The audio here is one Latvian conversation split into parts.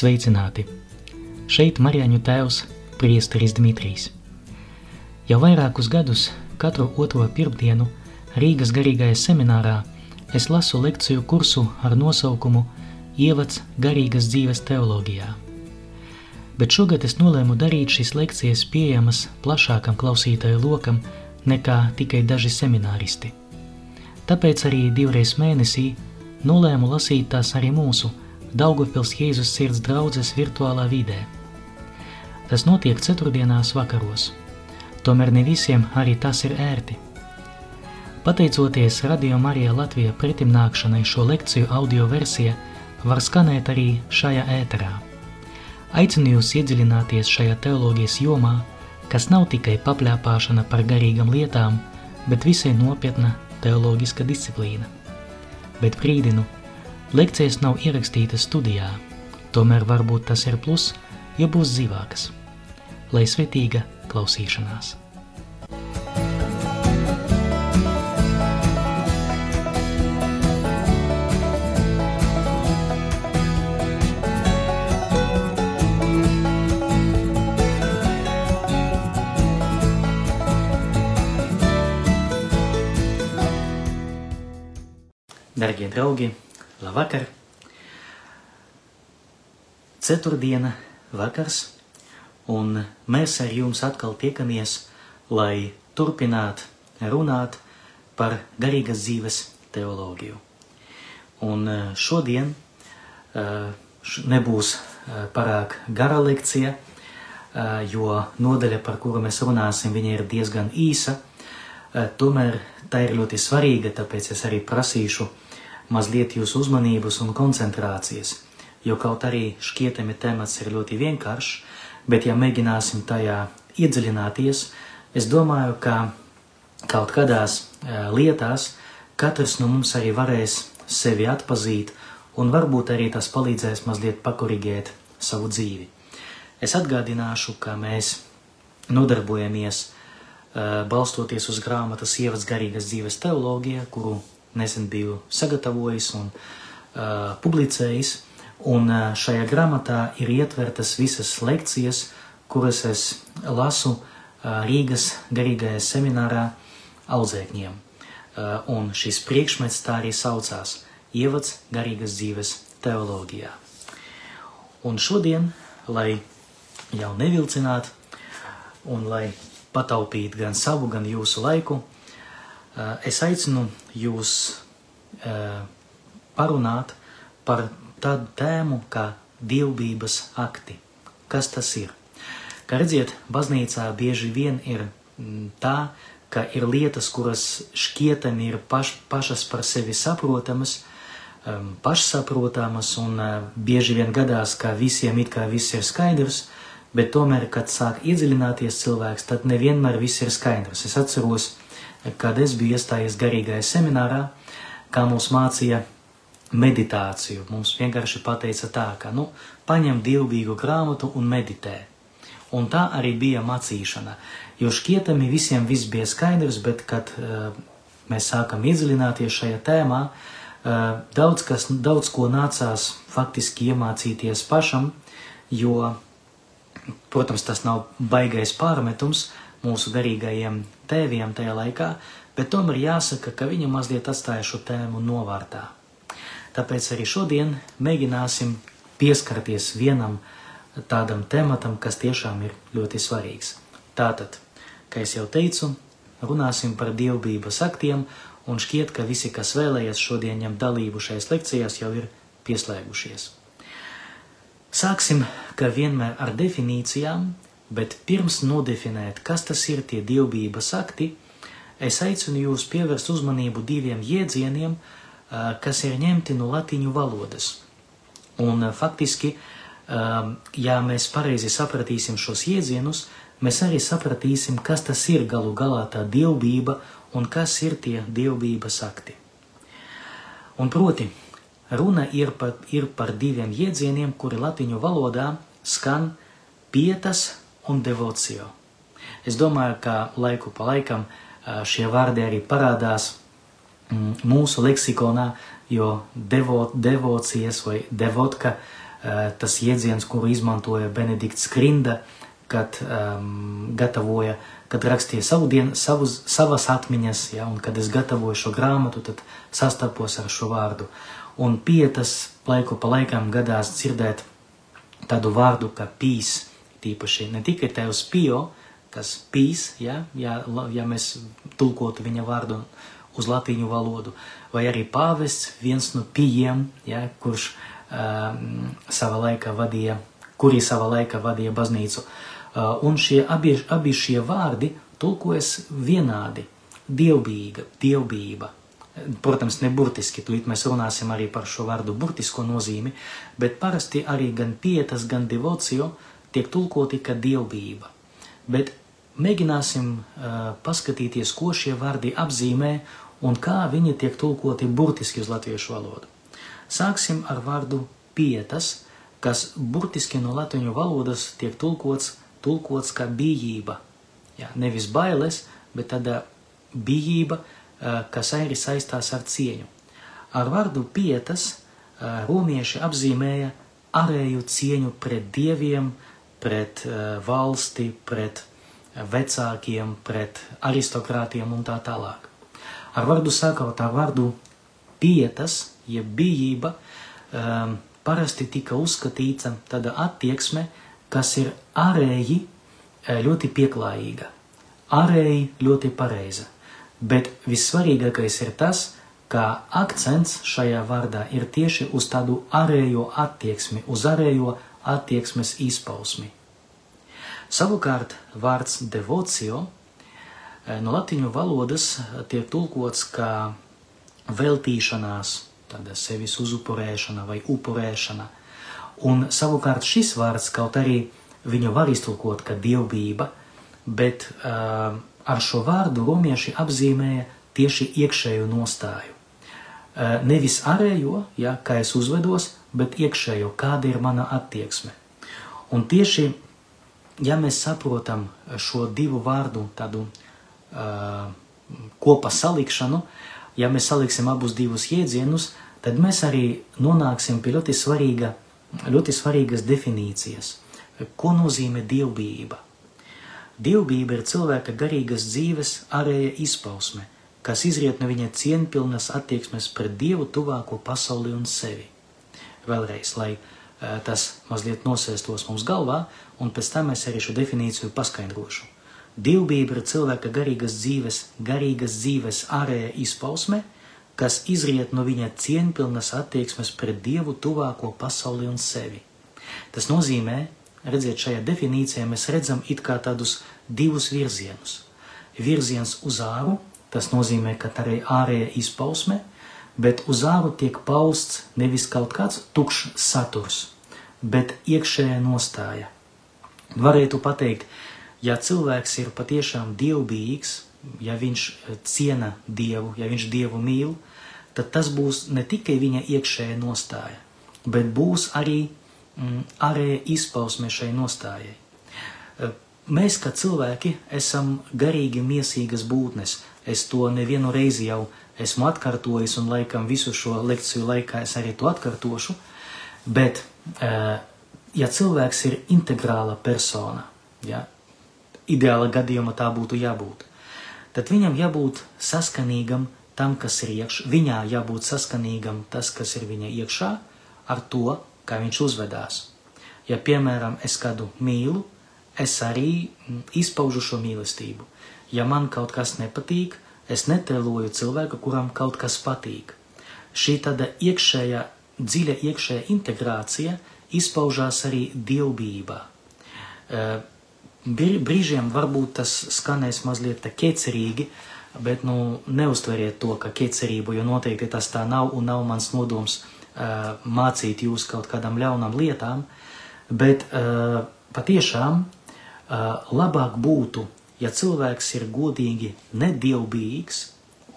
Sveicināti! Šeit Marijāņu tēvs Priesteris Dmitrijs. Jau vairākus gadus katru otro pirmdienu Rīgas garīgajā seminārā es lasu lekciju kursu ar nosaukumu Ievads garīgas dzīves teoloģijā. Bet šogad es nolēmu darīt šīs lekcijas pieejamas plašākam klausītāju lokam nekā tikai daži semināristi. Tāpēc arī divreiz mēnesī nolēmu lasīt tās arī mūsu – Daugavpils Jēzus sirds draudzes virtuālā vidē. Tas notiek ceturtdienās vakaros, tomēr ne visiem arī tas ir ērti. Pateicoties Radio Marija Latvija pretimnākšanai šo lekciju audio versija var skanēt arī šajā ēterā. Aicinu jūs iedziļināties šajā teoloģijas jomā, kas nav tikai papļāpāšana par garīgam lietām, bet visai nopietna teoloģiska disciplīna. Bet brīdinu – Lekcijas nav ierakstītas studijā, tomēr varbūt tas ir plus, jo būs dzīvākas. Lai svetīga klausīšanās! Darbie draugi, Labvakar! Ceturtdiena, vakars, un mēs ar jums atkal tiekamies, lai turpinātu runāt par garīgas dzīves teoloģiju. Un eh, šodien eh, nebūs eh, pārāk gara lekcija, jo nodaļa, par kuru mēs runāsim, viņa ir diezgan īsa. Tomēr tā ir ļoti svarīga, tāpēc es arī prasīšu mazliet jūsu uzmanības un koncentrācijas, jo kaut arī šķietami temats ir ļoti vienkāršs, bet ja mēģināsim tajā iedziļināties, es domāju, ka kaut kādās e, lietās katrs no mums arī varēs sevi atpazīt, un varbūt arī tas palīdzēs mazliet pakorigēt savu dzīvi. Es atgādināšu, ka mēs nodarbojamies uh, balstoties uz grāmatas ievads garīgas dzīves teoloģija, kuru nesen biju sagatavojis un uh, publicējis. Un uh, šajā grāmatā ir ietvertas visas lekcijas, kuras es lasu uh, Rīgas garīgajā seminārā audzēkņiem. Uh, un šis priekšmets tā arī saucās Ievads garīgas dzīves teoloģijā. Un šodien, lai jau nevilcinātu un lai pataupītu gan savu, gan jūsu laiku, Eh, es aicinu jūs eh, parunāt par tādu tēmu kā dievbijas akti. Kas tas ir? Kā redziet, baznīcā bieži vien ir mm, tā, ka ir lietas, kuras šķietami ir paš, pašas par sevi saprotamas, pašsaprotamas, un uh, bieži vien gadās, ka visiem it kā viss ir skaidrs, bet tomēr, kad sāk iedziļināties cilvēks, tad nevienmēr viss ir skaidrs. Es atceros, kad es biju iestājies garīgajā seminārā, kā mums mācīja meditāciju. Mums vienkārši pateica tā, ka, nu, paņem dievbijīgu grāmatu un meditē. Un tā arī bija mācīšana, jo šķietami visiem viss bija skaidrs, bet, kad uh, mēs sākam iedziļināties šajā tēmā, uh, daudz, kas, daudz ko nācās faktiski iemācīties pašam, jo, protams, tas nav baigais pārmetums, mūsu garīgajiem tēviem tajā laikā, bet tomēr jāsaka, ka viņi mazliet atstāja šo tēmu novārtā. Tāpēc arī šodien mēģināsim pieskarties vienam tādam tematam, kas tiešām ir ļoti svarīgs. Tātad, kā jau teicu, runāsim par dievbijības aktiem, un šķiet, ka visi, kas vēlējas šodien ņemt dalību šajās lekcijās, jau ir pieslēgušies. Sāksim, kā vienmēr, ar definīcijām, Bet pirms nodefinēt, kas tas ir tie dievbijības akti, es aicinu jūs pievērst uzmanību diviem jēdzieniem, kas ir ņemti no latīņu valodas. Un faktiski, ja mēs pareizi sapratīsim šos jēdzienus, mēs arī sapratīsim, kas tas ir galu galā tā dievbijība un kas ir tie dievbijības akti. Un proti, runa ir par, ir par diviem jēdzieniem, kuri latīņu valodā skan pietas un devocio. Es domāju, ka laiku pa laikam šie vārdi arī parādās mm, mūsu leksikonā, jo devo, devocijas vai devotka tas jēdziens, kuru izmantoja Benedikts Krinda, kad um, gatavoja, kad rakstīja savu dienu, savus, savas atmiņas, ja, un kad es gatavoju šo grāmatu, tad sastapos ar šo vārdu. Un pietas laiku pa laikam gadās dzirdēt tādu vārdu kā pīs, tīpaši ne tikai tevs pio, kas pīs, ja, ja, ja mēs tulkotu viņa vārdu uz latīņu valodu, vai arī pāvests, viens no pijiem, ja, kurš um, sava laika vadīja, kuri sava laika vadīja baznīcu. Uh, un šie abi, abi šie vārdi tulkojas vienādi - dievbīga, dievbība. Protams, ne burtiski, tūlīt mēs runāsim arī par šo vārdu burtisko nozīmi, bet parasti arī gan pietas, gan devocio tiek tulkoti kā dievbība. Bet mēģināsim uh, paskatīties, ko šie vārdi apzīmē un kā viņi tiek tulkoti burtiski uz latviešu valodu. Sāksim ar vārdu pietas, kas burtiski no latviešu valodas tiek tulkots, tulkots kā bijība. Jā, nevis bailes, bet tāda bijība, uh, kas arī saistās ar cieņu. Ar vārdu pietas uh, romieši apzīmēja ārēju cieņu pret dieviem, pret valsti, pret vecākiem, pret aristokrātiem un tā tālāk. Ar vārdu sakot, ar vārdu pietas, jeb bijība, um, parasti tika uzskatīta tāda attieksme, kas ir ārēji eh, ļoti pieklājīga, ārēji ļoti pareiza. Bet vissvarīgākais ir tas, ka akcents šajā vārdā ir tieši uz tādu ārējo attieksmi, uz ārējo attieksmes izpausmi. Savukārt vārds devocio eh, no latīņu valodas eh, tiek tulkots kā veltīšanās, tāda sevis uzupurēšana vai upurēšana. Un savukārt šis vārds, kaut arī viņu var iztulkot kā dievbība, bet uh, ar šo vārdu romieši apzīmēja tieši iekšējo nostāju. Uh, nevis ārējo, ja, kā es uzvedos, bet iekšējo, kāda ir mana attieksme. Un tieši ja mēs saprotam šo divu vārdu tādu uh, kopā salikšanu, ja mēs saliksim abus divus jēdzienus, tad mēs arī nonāksim pie ļoti, svarīga, ļoti svarīgas definīcijas. Ko nozīmē dievbijība? Dievbijība ir cilvēka garīgas dzīves ārēja izpausme, kas izriet no viņa cienpilnas attieksmes pret Dievu tuvāko pasauli un sevi. Vēlreiz, lai uh, tas mazliet nosēstos mums galvā, un pēc tam es arī šo definīciju paskaidrošu. Dievbijība ir cilvēka garīgas dzīves, garīgas dzīves ārēja izpausme, kas izriet no viņa cieņpilnas attieksmes pret Dievu tuvāko pasauli un sevi. Tas nozīmē, redziet, šajā definīcijā mēs redzam it kā tādus divus virzienus. Virziens uz āru, tas nozīmē, ka tā ir ārēja izpausme, bet uz āru tiek pausts nevis kaut kāds tukšs saturs, bet iekšējā nostāja. Varētu pateikt, ja cilvēks ir patiešām dievbijīgs, ja viņš eh, ciena dievu, ja viņš dievu mīl, tad tas būs ne tikai viņa iekšējā nostāja, bet būs arī mm, ārēja izpausme šai nostājai. Eh, mēs, kā cilvēki, esam garīgi miesīgas būtnes. Es to nevienu reizi jau esmu atkārtojis, un laikam visu šo lekciju laikā es arī to atkārtošu. Bet, eh, ja cilvēks ir integrāla persona, ja, ideāla gadījumā tā būtu jābūt, tad viņam jābūt saskanīgam tam, kas ir iekšā, viņā jābūt saskanīgam tas, kas ir viņa iekšā, ar to, kā viņš uzvedās. Ja, piemēram, es kādu mīlu, es arī mm, izpaužu šo mīlestību. Ja man kaut kas nepatīk, Es netēloju cilvēku, kuram kaut kas patīk. Šī tāda iekšējā, dziļa iekšējā integrācija izpaužās arī dievbijībā. Brīžiem varbūt tas skanēs mazliet tā ķecerīgi, bet nu, neustveriet to, ka ķecerību, jo noteikti tas tā nav un nav mans nodoms mācīt jūs kaut kādām ļaunām lietām, bet patiešām labāk būtu ja cilvēks ir godīgi nedievbijīgs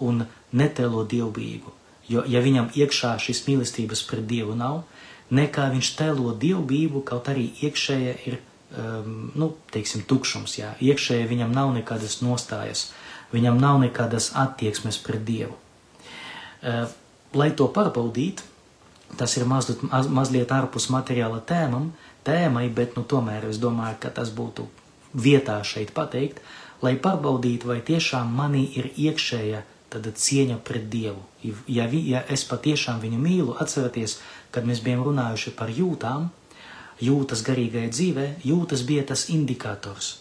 un netēlo dievbijīgu, jo ja viņam iekšā šis mīlestības pret Dievu nav, nekā viņš tēlo dievbijību, kaut arī iekšēja ir, um, nu, teiksim, tukšums, jā, iekšēja viņam nav nekādas nostājas, viņam nav nekādas attieksmes pret Dievu. Uh, lai to pārbaudītu, tas ir mazliet, mazliet ārpus materiāla tēmam, tēmai, bet nu, tomēr es domāju, ka tas būtu vietā šeit pateikt, lai pārbaudītu, vai tiešām manī ir iekšēja tāda cieņa pret Dievu. Ja, vi, ja es patiešām viņu mīlu, atcerieties, kad mēs bijām runājuši par jūtām, jūtas garīgajai dzīvē, jūtas bija tas indikators.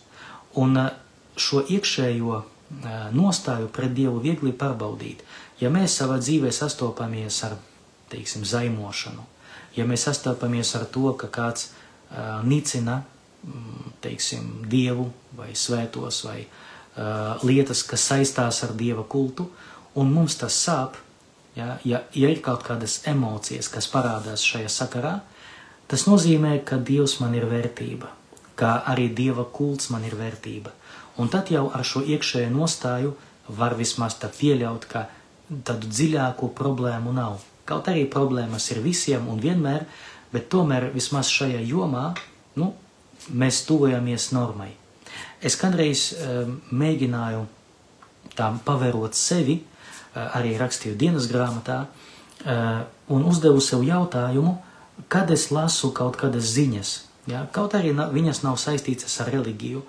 Un eh, šo iekšējo eh, nostāju pret Dievu viegli pārbaudīt. Ja mēs savā dzīvē sastopamies ar, teiksim, zaimošanu, ja mēs sastopamies ar to, ka kāds uh, nicina, teiksim, Dievu vai svētos vai uh, lietas, kas saistās ar Dieva kultu, un mums tas sāp, ja, ja, ja ir kaut kādas emocijas, kas parādās šajā sakarā, tas nozīmē, ka Dievs man ir vērtība, kā arī Dieva kults man ir vērtība. Un tad jau ar šo iekšējo nostāju var vismaz tā pieļaut, ka tādu dziļāku problēmu nav. Kaut arī problēmas ir visiem un vienmēr, bet tomēr vismaz šajā jomā nu, mēs tuvojamies normai. Es kādreiz uh, mēģināju tā pavērot sevi, uh, arī rakstīju dienas grāmatā, uh, un uzdevu sev jautājumu, kad es lasu kaut kādas ziņas, ja? kaut arī na, viņas nav saistītas ar reliģiju,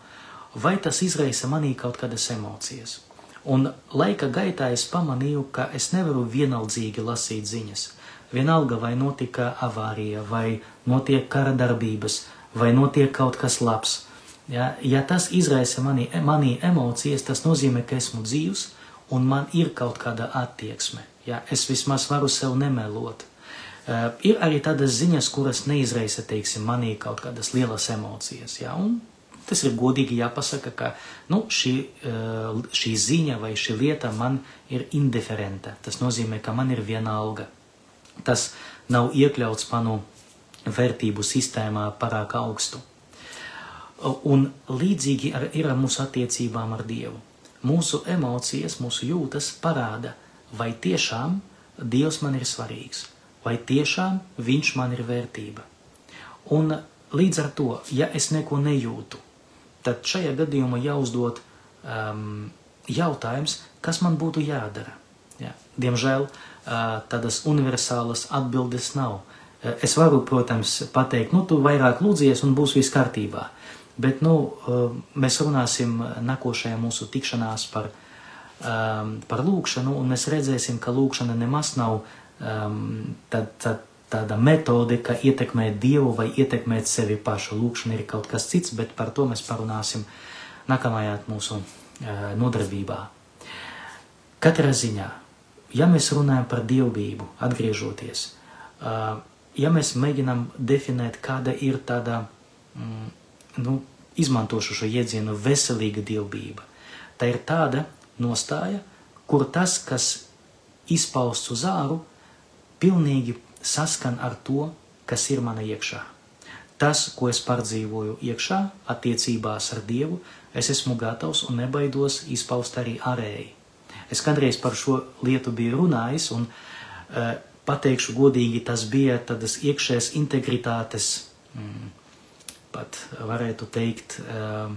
vai tas izraisa manī kaut kādas emocijas. Un laika gaitā es pamanīju, ka es nevaru vienaldzīgi lasīt ziņas. Vienalga, vai notika avārija, vai notiek kara darbības, vai notiek kaut kas labs. Ja, ja tas izraisa manī, manī emocijas, tas nozīmē, ka esmu dzīvs un man ir kaut kāda attieksme. Ja, es vismaz varu sev nemelot. Uh, ir arī tādas ziņas, kuras neizraisa, teiksim, manī kaut kādas lielas emocijas. Ja, un Tas ir godīgi jāpasaka, ka nu, šī, eh, šī ziņa vai šī lieta man ir indiferenta. Tas nozīmē, ka man ir viena alga. Tas nav iekļauts manu vērtību sistēmā pārāk augstu. Un līdzīgi ar, ir ar mūsu attiecībām ar Dievu. Mūsu emocijas, mūsu jūtas parāda, vai tiešām Dievs man ir svarīgs, vai tiešām Viņš man ir vērtība. Un līdz ar to, ja es neko nejūtu, tad šajā gadījumā jāuzdod um, jautājums, kas man būtu jādara. Ja. Diemžēl uh, tādas universālas atbildes nav. Es varu, protams, pateikt, nu, tu vairāk lūdzies un būs viss kārtībā. Bet nu, uh, mēs runāsim nākošajā mūsu tikšanās par, um, par lūkšanu, un mēs redzēsim, ka lūkšana nemaz nav tad, tad, tāda metode, kā ietekmēt Dievu vai ietekmēt sevi pašu. Lūkšana ir kaut kas cits, bet par to mēs parunāsim nākamajā mūsu uh, nodarbībā. Katrā ziņā, ja mēs runājam par dievbijību, atgriežoties, uh, ja mēs mēģinām definēt, kāda ir tāda, mm, nu, izmantošu šo jēdzienu veselīga dievbijība, tā ir tāda nostāja, kur tas, kas izpausts uz āru, pilnīgi saskan ar to, kas ir mana iekšā. Tas, ko es pārdzīvoju iekšā, attiecībās ar Dievu, es esmu gatavs un nebaidos izpaust arī ārēji. Es kādreiz par šo lietu biju runājis, un uh, pateikšu godīgi, tas bija tādas iekšējas integritātes, mm, pat varētu teikt, uh,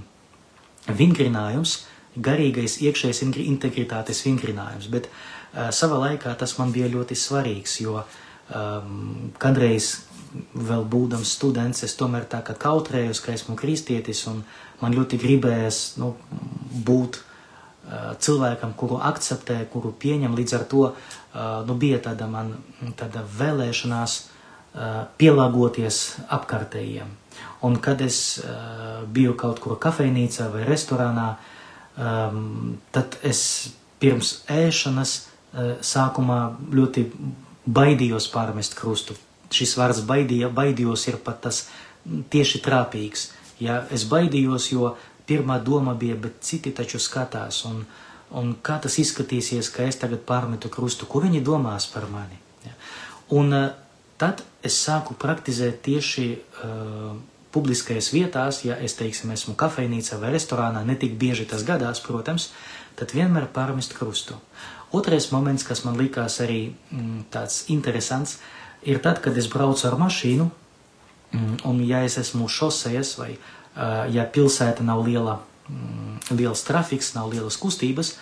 vingrinājums, garīgais iekšējas integritātes vingrinājums, bet uh, savā laikā tas man bija ļoti svarīgs, jo um, kādreiz vēl būdams students, es tomēr tā kā kautrējos, ka esmu kristietis un man ļoti gribējās nu, būt uh, cilvēkam, kuru akceptē, kuru pieņem. Līdz ar to nu, bija tāda man tāda vēlēšanās pielāgoties apkārtējiem. Un kad es biju kaut kur kafejnīcā vai restorānā, tad es pirms ēšanas sākumā ļoti baidījos pārmest krustu. Šis vārds baidīja, baidījos ir pat tas tieši trāpīgs. Ja es baidījos, jo pirmā doma bija, bet citi taču skatās, un, un kā tas izskatīsies, ka es tagad pārmetu krustu, ko viņi domās par mani. Ja. Un uh, tad es sāku praktizēt tieši uh, publiskajās vietās, ja es, teiksim, esmu kafejnīcā vai restorānā, ne tik bieži tas gadās, protams, tad vienmēr pārmest krustu. Otrais moments, kas man likās arī mm, tāds interesants, ir tad, kad es braucu ar mašīnu, mm, un ja es esmu šosejas vai uh, ja pilsēta nav liela, mm, liels trafiks, nav lielas kustības,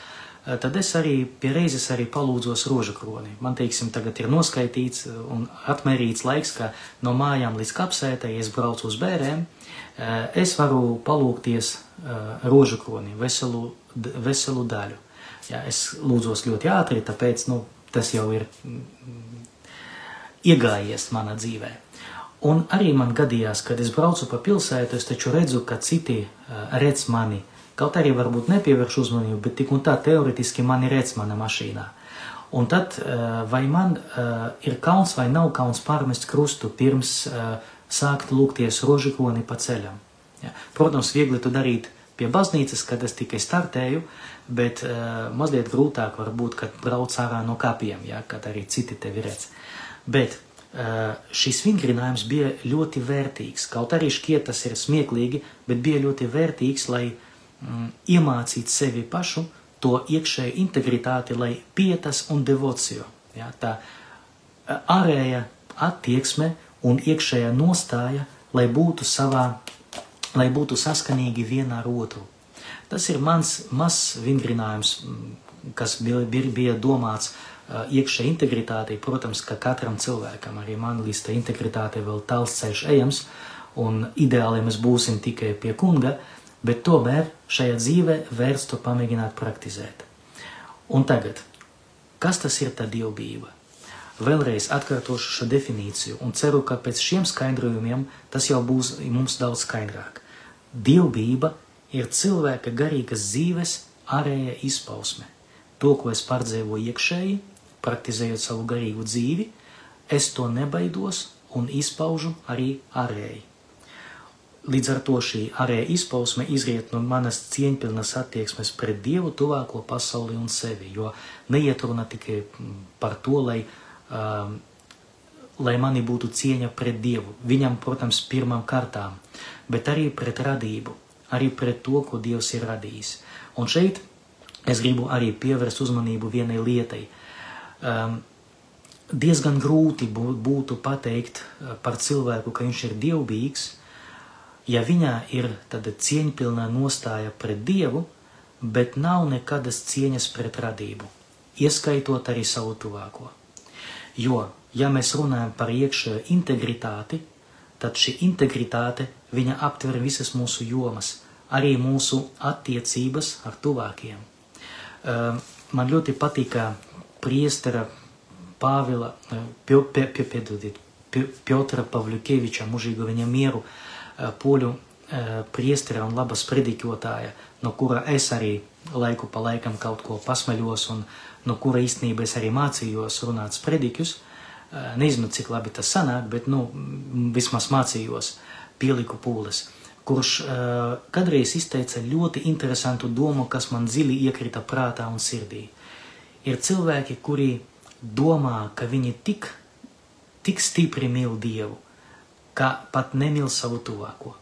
tad es arī pie reizes arī palūdzos rožu kroni. Man, teiksim, tagad ir noskaitīts un atmērīts laiks, ka no mājām līdz kapsētai es braucu uz bērēm, es varu palūgties rožu kroni, veselu, veselu daļu. Jā, es lūdzos ļoti ātri, tāpēc, nu, tas jau ir mm, iegājies manā dzīvē. Un arī man gadījās, kad es braucu pa pilsētu, es taču redzu, ka citi redz mani, Kaut arī varbūt nepievērš uzmanību, bet tik un tā teoretiski mani redz mana mašīnā. Un tad eh, vai man eh, ir kauns vai nav kauns pārmest krustu pirms eh, sākt lūgties rožikoni pa ceļam? Ja. Protams, viegli to darīt pie baznīcas, kad es tikai startēju, bet uh, mazliet grūtāk var būt, kad brauc ārā no kapiem, ja, kad arī citi tevi redz. Bet šis vingrinājums bija ļoti vērtīgs. Kaut arī šķiet tas ir smieklīgi, bet bija ļoti vērtīgs, lai mm, iemācīt sevi pašu to iekšēju integritāti, lai pietas un devocio. Ja, tā ārēja attieksme un iekšējā nostāja, lai būtu savā, lai būtu saskanīgi viena ar otru. Tas ir mans mazs vingrinājums, kas bija, bija domāts uh, iekšējai integritātei. Protams, ka katram cilvēkam, arī man līdz tā integritāte vēl tāls ceļš ejams, un ideāli mēs būsim tikai pie kunga, bet tomēr šajā dzīvē vērts to pamēģināt praktizēt. Un tagad, kas tas ir tā dievbijība? Vēlreiz atkārtošu šo definīciju un ceru, ka pēc šiem skaidrojumiem tas jau būs mums daudz skaidrāk. Dievbijība ir cilvēka garīgas dzīves ārēja izpausme. To, ko es pārdzīvoju iekšēji, praktizējot savu garīgu dzīvi, es to nebaidos un izpaužu arī ārēji. Līdz ar to šī ārēja izpausme izriet no manas cieņpilnas attieksmes pret Dievu, tuvāko pasauli un sevi. Jo neiet runa tikai par to, lai, um, lai mani būtu cieņa pret Dievu. Viņam, protams, pirmām kārtām, bet arī pret radību, arī pret to, ko Dievs ir radījis. Un šeit es gribu arī pievērst uzmanību vienai lietai. Um, diezgan grūti būtu pateikt uh, par cilvēku, ka viņš ir dievbijīgs, ja viņā ir tāda cieņpilnā nostāja pret Dievu, bet nav nekādas cieņas pret radību, ieskaitot arī savu tuvāko. Jo, ja mēs runājam par iekšējo integritāti, tad šī integritāte viņa aptver visas mūsu jomas, arī mūsu attiecības ar tuvākiem. Ehm, man ļoti patika priestera Pāvila, piedodiet, Piotra Pavļukeviča, mūžīgo viņa mieru, uh, Eh, poļu eh, priestera un laba sprediķotāja, no kura es arī laiku pa laikam kaut ko pasmaļos un no kura īstenībā es arī mācījos runāt sprediķus. Eh, nezinu, cik labi tas sanāk, bet, nu, vismaz mācījos, pieliku pūles kurš uh, kādreiz izteica ļoti interesantu domu, kas man dziļi iekrita prātā un sirdī. Ir cilvēki, kuri domā, ka viņi tik, tik stipri mīl Dievu, ka pat nemīl savu tuvāko.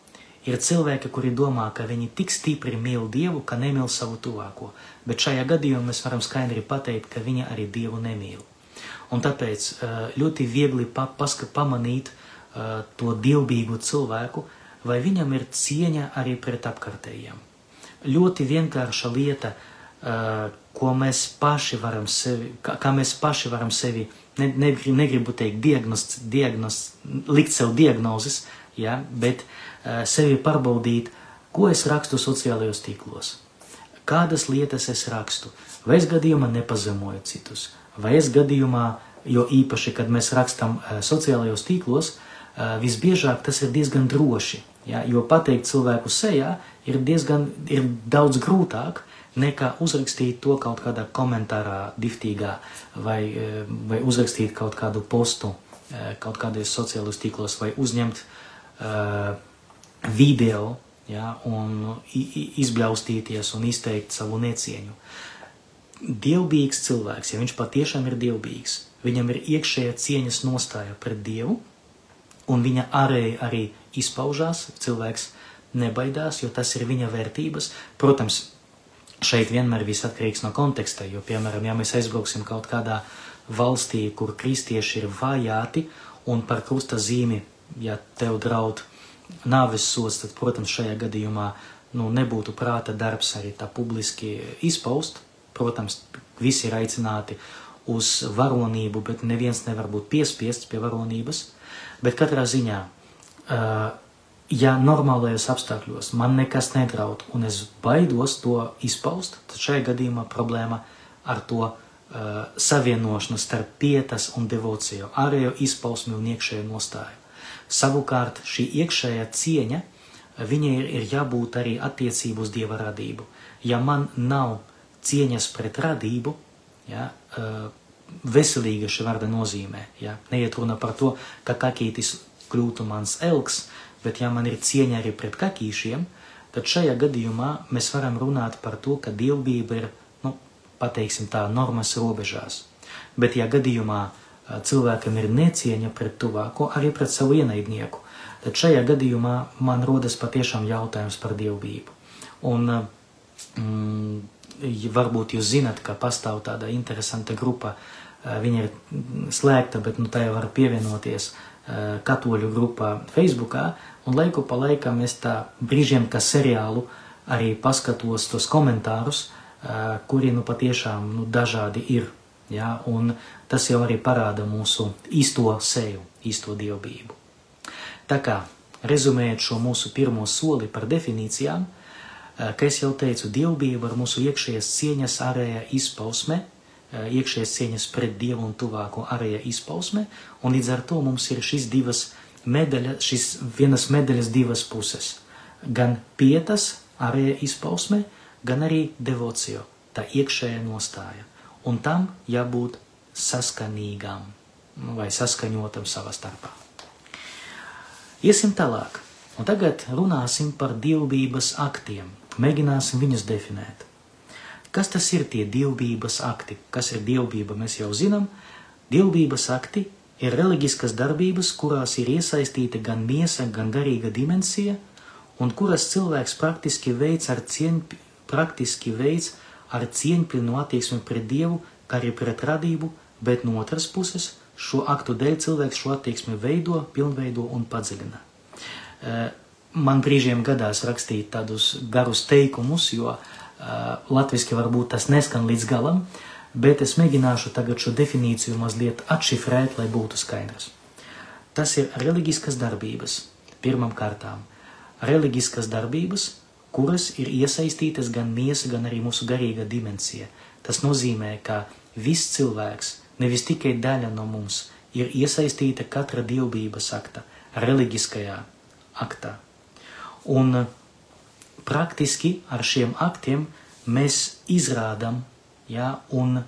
Ir cilvēki, kuri domā, ka viņi tik stipri mīl Dievu, ka nemīl savu tuvāko, bet šajā gadījumā mēs varam skaidri pateikt, ka viņi arī Dievu nemīl. Un tāpēc ļoti viegli pa, paska pamanīt to dievbijīgu cilvēku, vai viņam ir cieņa arī pret apkārtējiem. Ļoti vienkārša lieta, ko mēs paši varam sevi, kā mēs paši varam sevi ne, ne, negribu teikt, diagnost, diagnost, likt sev diagnozes, ja, bet uh, sevi pārbaudīt, ko es rakstu sociālajos tīklos, kādas lietas es rakstu, vai es gadījumā nepazemoju citus, vai es gadījumā, jo īpaši, kad mēs rakstam uh, sociālajos tīklos, uh, visbiežāk tas ir diezgan droši, ja, jo pateikt cilvēku sejā ir diezgan, ir daudz grūtāk, nekā uzrakstīt to kaut kādā komentārā, diftīgā, vai, e, vai uzrakstīt kaut kādu postu e, kaut kādos sociālos tīklos, vai uzņemt uh, video ja, un izbļaustīties un izteikt savu necieņu. Dievbijīgs cilvēks, ja viņš patiešām ir dievbijīgs, viņam ir iekšējā cieņas nostāja pret Dievu, un viņa ārēji arī izpaužās, cilvēks nebaidās, jo tas ir viņa vērtības. Protams, šeit vienmēr viss atkarīgs no konteksta, jo, piemēram, ja mēs aizbrauksim kaut kādā valstī, kur kristieši ir vajāti un par krusta zīmi, ja tev draud nāves sots, tad, protams, šajā gadījumā nu, nebūtu prāta darbs arī tā publiski izpaust protams, visi ir aicināti uz varonību, bet neviens nevar būt piespiests pie varonības. Bet katrā ziņā, ja normālajos apstākļos man nekas nedraud un es baidos to izpaust, tad šajā gadījumā problēma ar to savienošanu starp pietas un devociju, ārējo izpausmi un iekšējo nostāju. Savukārt šī iekšējā cieņa, viņai ir, ir jābūt arī attiecību uz Dieva radību. Ja man nav cieņas pret radību, ja, veselīga šī vārda nozīmē, ja, neiet runa par to, ka kakītis kļūtu mans elks, bet ja man ir cieņa arī pret kakīšiem, tad šajā gadījumā mēs varam runāt par to, ka dievbība ir, nu, pateiksim tā, normas robežās. Bet ja gadījumā cilvēkam ir necieņa pret tuvāko, arī pret savu ienaidnieku, tad šajā gadījumā man rodas patiešām jautājums par dievbību. Un mm, varbūt jūs zinat, ka pastāv tāda interesanta grupa, viņa ir slēgta, bet nu, tajā var pievienoties katoļu grupā Facebookā, un laiku pa laikam es tā brīžiem, kā seriālu, arī paskatos tos komentārus, kuri nu patiešām nu, dažādi ir. Ja? Un tas jau arī parāda mūsu īsto seju, īsto dievbijību. Tā kā rezumējot šo mūsu pirmo soli par definīcijām, kā es jau teicu, dievbijība ir mūsu iekšējās cieņas ārējā izpausme, iekšējās cieņas pret dievu un tuvāko ārējā izpausme, un līdz ar to mums ir šīs divas medaļa, šis vienas medaļas divas puses. Gan pietas, ārējā izpausme, gan arī devocio, tā iekšējā nostāja. Un tam jābūt saskanīgām vai saskaņotam savā starpā. Iesim tālāk, un tagad runāsim par dievbības aktiem. Mēģināsim viņus definēt. Kas tas ir tie dievbības akti? Kas ir dievbība, mēs jau zinām. Dievbības akti ir reliģiskas darbības, kurās ir iesaistīta gan miesa, gan garīga dimensija, un kuras cilvēks praktiski veids ar, cien, praktiski veids ar cieņpilnu attieksmi pret Dievu, kā arī pret radību, bet no otras puses šo aktu dēļ cilvēks šo attieksmi veido, pilnveido un padziļina. Eh, man brīžiem gadās rakstīt tādus garus teikumus, jo uh, latviski varbūt tas neskan līdz galam, uh, bet es mēģināšu tagad šo definīciju mazliet atšifrēt, lai būtu skaidrs. Tas ir reliģiskas darbības, pirmam kārtām. Reliģiskas darbības, kuras ir iesaistītas gan miesa, gan arī mūsu garīga dimensija. Tas nozīmē, ka viss cilvēks, nevis tikai daļa no mums, ir iesaistīta katra dievbības akta, reliģiskajā aktā. Un praktiski ar šiem aktiem mēs izrādām ja, un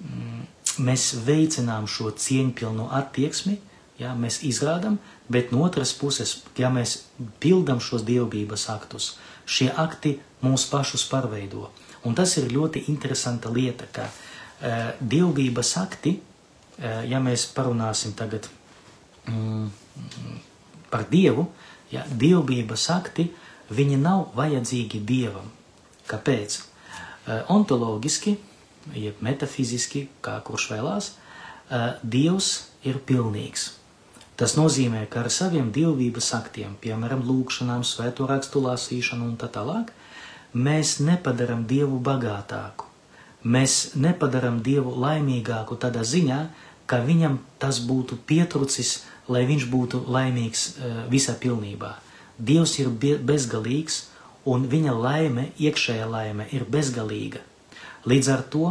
mm, mēs veicinām šo cieņpilnu attieksmi, ja, mēs izrādām, bet no otras puses, ja mēs pildām šos dievbības aktus, šie akti mūs pašus pārveido. Un tas ir ļoti interesanta lieta, ka uh, dievbības akti, uh, ja mēs parunāsim tagad mm, par Dievu, ja, dievbības akti, viņi nav vajadzīgi Dievam. Kāpēc? Uh, ontologiski jeb metafiziski, kā kurš vēlās, Dievs ir pilnīgs. Tas nozīmē, ka ar saviem dievības aktiem, piemēram, lūgšanām, svēto rakstu lasīšanu un tā tālāk, mēs nepadarām Dievu bagātāku. Mēs nepadarām Dievu laimīgāku tādā ziņā, ka viņam tas būtu pietrucis, lai viņš būtu laimīgs visā pilnībā. Dievs ir bezgalīgs, un viņa laime, iekšējā laime, ir bezgalīga. Līdz ar to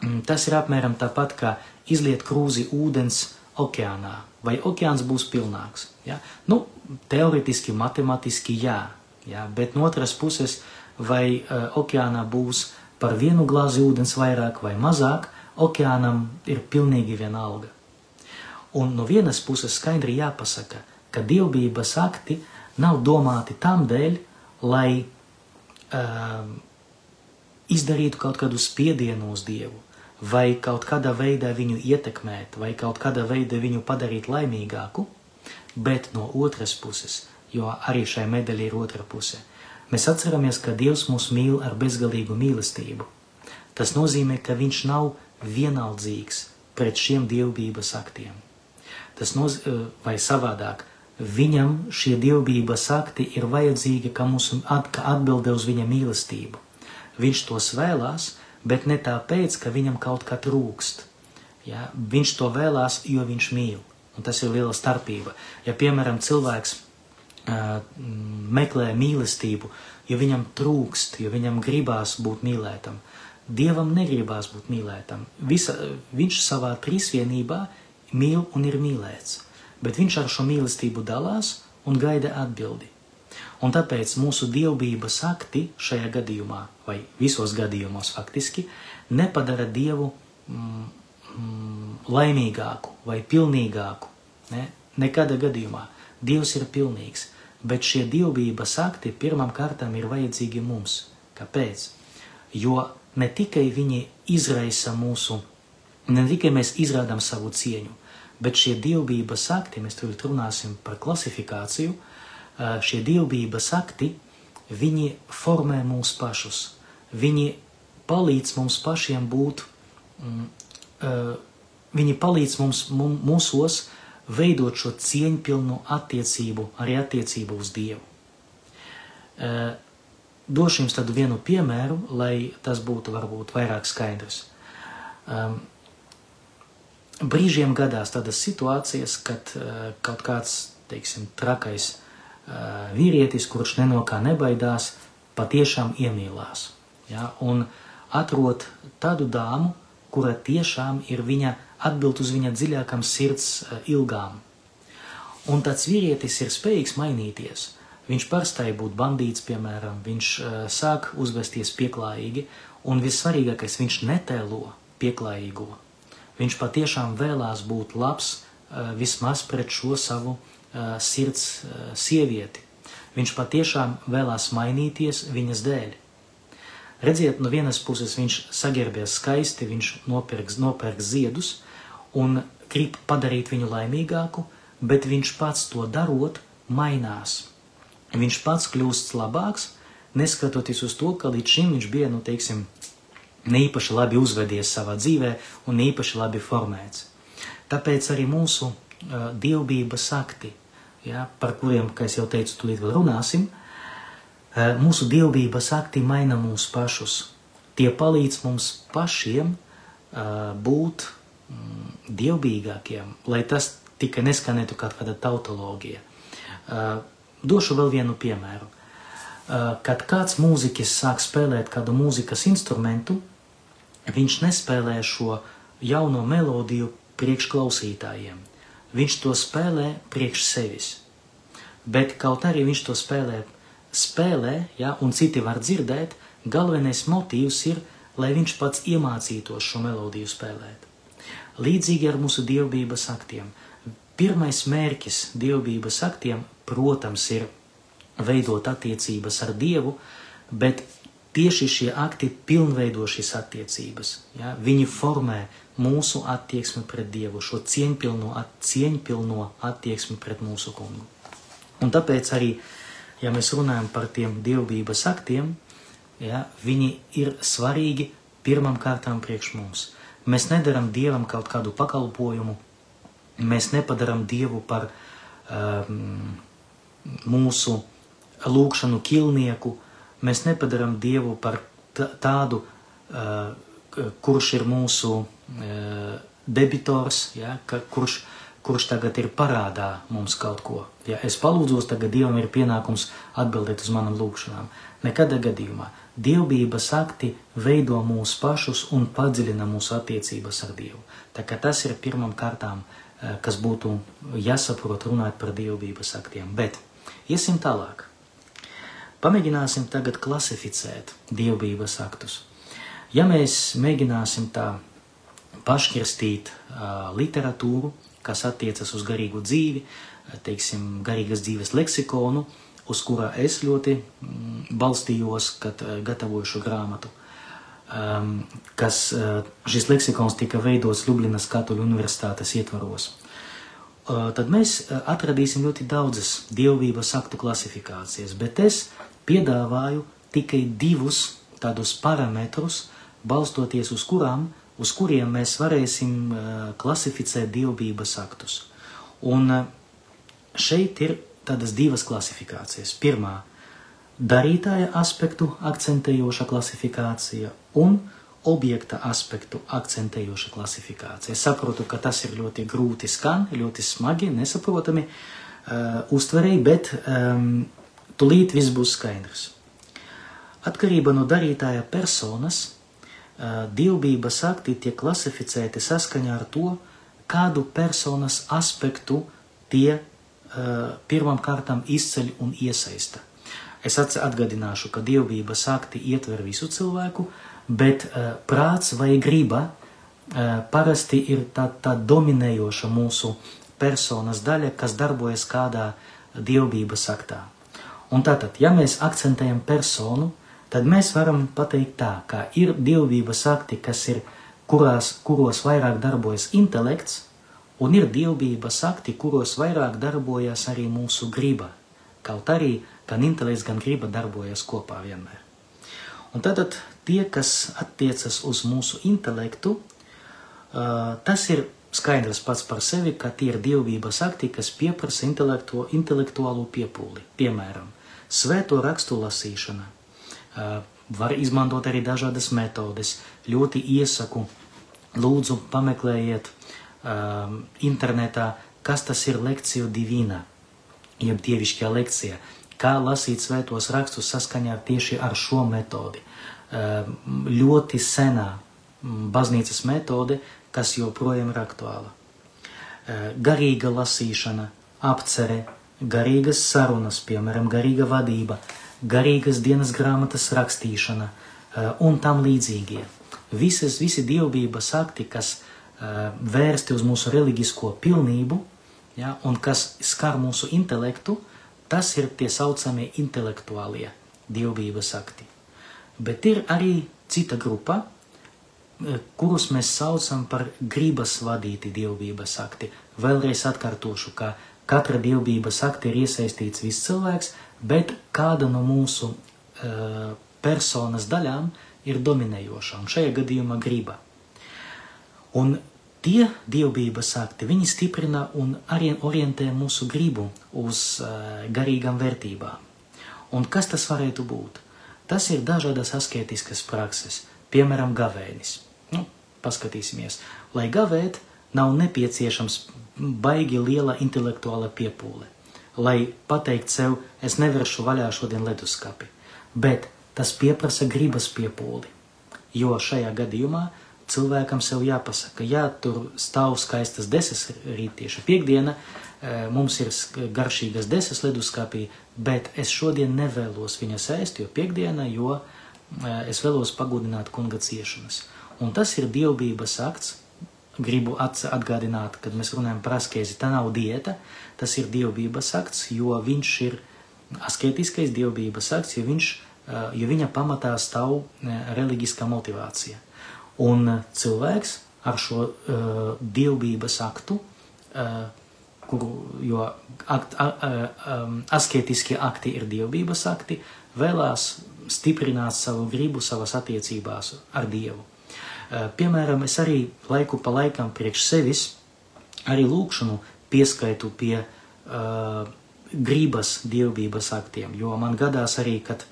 mm, tas ir apmēram tāpat kā izliet krūzi ūdens okeānā, vai okeāns būs pilnāks. Ja? Nu, teoretiski, matemātiski jā, ja? bet no otras puses, vai uh, okeānā būs par vienu glāzi ūdens vairāk vai mazāk, okeānam ir pilnīgi vienalga. Un no vienas puses skaidri jāpasaka, ka dievbijības akti nav domāti tam dēļ, lai uh, izdarītu kaut kādu spiedienu uz Dievu, vai kaut kādā veidā viņu ietekmēt, vai kaut kādā veidā viņu padarīt laimīgāku, bet no otras puses, jo arī šai medaļai ir otra puse, mēs atceramies, ka Dievs mūs mīl ar bezgalīgu mīlestību. Tas nozīmē, ka Viņš nav vienaldzīgs pret šiem dievbijības aktiem. Tas noz, eh, vai savādāk, viņam šie dievbijības akti ir vajadzīgi kā mūsu at, atbilde uz viņa mīlestību. Viņš tos vēlās, bet ne tāpēc, ka viņam kaut kā trūkst. Ja? Viņš to vēlās, jo viņš mīl. Un tas ir liela starpība. Ja, piemēram, cilvēks uh, meklē mīlestību, jo viņam trūkst, jo viņam gribās būt mīlētam, Dievam negribās būt mīlētam. Visa, viņš savā trīsvienībā mīl un ir mīlēts, bet viņš ar šo mīlestību dalās un gaida atbildi. Un tāpēc mūsu dievbijības akti šajā gadījumā, vai visos gadījumos faktiski, nepadara Dievu mm, mm, laimīgāku vai pilnīgāku. Ne? Nekādā gadījumā Dievs ir pilnīgs, bet šie dievbijības akti pirmām kārtām ir vajadzīgi mums. Kāpēc? Jo ne tikai viņi izraisa mūsu, ne tikai mēs izrādām savu cieņu, bet šie dievbijības akti, mēs tur runāsim par klasifikāciju, šie dievbijības akti, viņi formē mūs pašus. Viņi palīdz mums pašiem būt, mm, viņi palīdz mums, mūsos veidot šo cieņpilnu attiecību, arī attiecību uz Dievu. Došu jums tādu vienu piemēru, lai tas būtu varbūt vairāk skaidrs. Brīžiem gadās tādas situācijas, kad kaut kāds, teiksim, trakais vīrietis, kurš no kā nebaidās, patiešām iemīlās. Ja? Un atrod tādu dāmu, kura tiešām ir viņa atbild uz viņa dziļākām sirds ilgām. Un tāds vīrietis ir spējīgs mainīties. Viņš pārstāja būt bandīts, piemēram, viņš uh, sāk uzvesties pieklājīgi, un vissvarīgākais, viņš netēlo pieklājīgo. Viņš patiešām vēlās būt labs uh, vismaz pret šo savu uh, sirds sievieti. Viņš patiešām vēlās mainīties viņas dēļ. Redziet, no vienas puses viņš saģērbies skaisti, viņš nopirks, nopērks ziedus un grib padarīt viņu laimīgāku, bet viņš pats to darot, mainās. Viņš pats kļūst labāks, neskatoties uz to, ka līdz šim viņš bija, nu, teiksim, neīpaši labi uzvedies savā dzīvē un neīpaši labi formēts. Tāpēc arī mūsu uh, dievbijības akti, ja, par kuriem, kā jau teicu, tūlīt vēl runāsim, uh, mūsu dievbijības akti maina mūs pašus. Tie palīdz mums pašiem uh, būt mm, dievbijīgākiem, lai tas tikai neskanētu kā kāda tautoloģija. Uh, došu vēl vienu piemēru. Uh, kad kāds mūziķis sāk spēlēt kādu mūzikas instrumentu, viņš nespēlē šo jauno melodiju priekš klausītājiem. Viņš to spēlē priekš sevis. Bet kaut arī viņš to spēlē, spēlē ja, un citi var dzirdēt, galvenais motīvs ir, lai viņš pats iemācītos šo melodiju spēlēt. Līdzīgi ar mūsu dievbijības aktiem. Pirmais mērķis dievbijības aktiem, protams, ir veidot attiecības ar Dievu, bet tieši šie akti pilnveido šīs attiecības. Ja? Viņi formē mūsu attieksmi pret Dievu, šo cieņpilno, cieņpilno attieksmi pret mūsu kungu. Un tāpēc arī, ja mēs runājam par tiem dievbijības aktiem, ja, viņi ir svarīgi pirmam kārtām priekš mums. Mēs nedaram Dievam kaut kādu pakalpojumu, mēs nepadarām Dievu par um, mūsu lūkšanu kilnieku, mēs nepadarām Dievu par tādu, kurš ir mūsu debitors, ja, kurš, kurš tagad ir parādā mums kaut ko. Ja es palūdzos, tagad Dievam ir pienākums atbildēt uz manam lūgšanām. Nekādā gadījumā dievbijības akti veido mūs pašus un padziļina mūsu attiecības ar Dievu. Tā kā tas ir pirmam kārtām, kas būtu jāsaprot runāt par dievbijības aktiem. Bet iesim tālāk. Pamēģināsim tagad klasificēt dievbijības aktus. Ja mēs mēģināsim tā pašķirstīt uh, literatūru, kas attiecas uz garīgu dzīvi, teiksim, garīgas dzīves leksikonu, uz kurā es ļoti mm, balstījos, kad uh, gatavoju šo grāmatu, um, kas uh, šis leksikons tika veidots Ljubljanas Katoļu universitātes ietvaros. Uh, tad mēs atradīsim ļoti daudzas dievbijības aktu klasifikācijas, bet es piedāvāju tikai divus tādus parametrus, balstoties uz kurām, uz kuriem mēs varēsim uh, klasificēt dievbijības aktus. Un uh, šeit ir tādas divas klasifikācijas. Pirmā - darītāja aspektu akcentējoša klasifikācija, un objekta aspektu akcentējoša klasifikācija. Es saprotu, ka tas ir ļoti grūti skan, ļoti smagi, nesaprotami uh, uztverēji, bet um, tūlīt viss būs skaidrs. Atkarība no darītāja personas, dievbības akti tiek klasificēti saskaņā ar to, kādu personas aspektu tie pirmām kārtām izceļ un iesaista. Es atgādināšu, ka dievbības akti ietver visu cilvēku, bet prāts vai griba parasti ir tā, tā dominējoša mūsu personas daļa, kas darbojas kādā dievbības aktā. Un tātad, ja mēs akcentējam personu, tad mēs varam pateikt tā, ka ir dievbības akti, kas ir, kurās, kuros vairāk darbojas intelekts, un ir dievbības akti, kuros vairāk darbojas arī mūsu griba. Kaut arī gan intelekts, gan griba darbojas kopā vienmēr. Un tātad tie, kas attiecas uz mūsu intelektu, tas ir skaidrs pats par sevi, ka tie ir dievības akti, kas pieprasa intelektu, intelektuālo piepūli. Piemēram, svēto rakstu lasīšana. Var izmantot arī dažādas metodes. Ļoti iesaku, lūdzu, pameklējiet um, internetā, kas tas ir lekcija divīna, jeb dievišķā lekcija kā lasīt svētos rakstus saskaņā tieši ar šo metodi. Ehm, ļoti senā baznīcas metode, kas joprojām ir aktuāla. Ehm, garīga lasīšana, apcere, garīgas sarunas, piemēram, garīga vadība, garīgas dienas grāmatas rakstīšana ehm, un tam līdzīgie. Visas, visi dievbības akti, kas vērsti uz mūsu reliģisko pilnību ja, un kas skar mūsu intelektu, Tas ir tie saucamie intelektuālie dievbijības akti. Bet ir arī cita grupa, eh, kurus mēs saucam par gribas vadīti dievbijības akti. Vēlreiz atkārtošu, ka katra dievbijības akti ir iesaistīts viss cilvēks, bet kāda no mūsu uh, personas daļām ir dominējoša, un šajā gadījumā griba. Un Tie dievbijības akti, viņi stiprina un arī orientē mūsu gribu uz uh, garīgām vērtībām. Un kas tas varētu būt? Tas ir dažādas asketiskas prakses, piemēram, gavēnis. Nu, paskatīsimies. Lai gavēt, nav nepieciešams baigi liela intelektuāla piepūle. Lai pateikt sev, es neveršu vaļā šodien leduskapi, bet tas pieprasa gribas piepūli, jo šajā gadījumā cilvēkam sev jāpasaka, ja tur stāv skaistas desas rīt tieši piekdiena, e, mums ir garšīgas desas leduskapī, bet es šodien nevēlos viņas ēst, jo piekdiena, jo e, es vēlos pagodināt kunga ciešanas. Un tas ir dievbības akts, gribu atgādināt, kad mēs runājam par askezi, tā nav dieta, tas ir dievbības akts, jo viņš ir asketiskais dievbības akts, jo, viņš, e, jo viņa pamatā stāv reliģiskā motivācija. Un eh, cilvēks ar šo uh, dievbijas aktu, uh, kuru, jo akt, uh, um, asketiskie akti ir dievbijas akti, vēlās stiprināt savu gribu savas attiecībās ar Dievu. Uh, piemēram, es arī laiku pa laikam priekš sevis arī lūkšanu pieskaitu pie uh, gribas dievbijas aktiem, jo man gadās arī, kad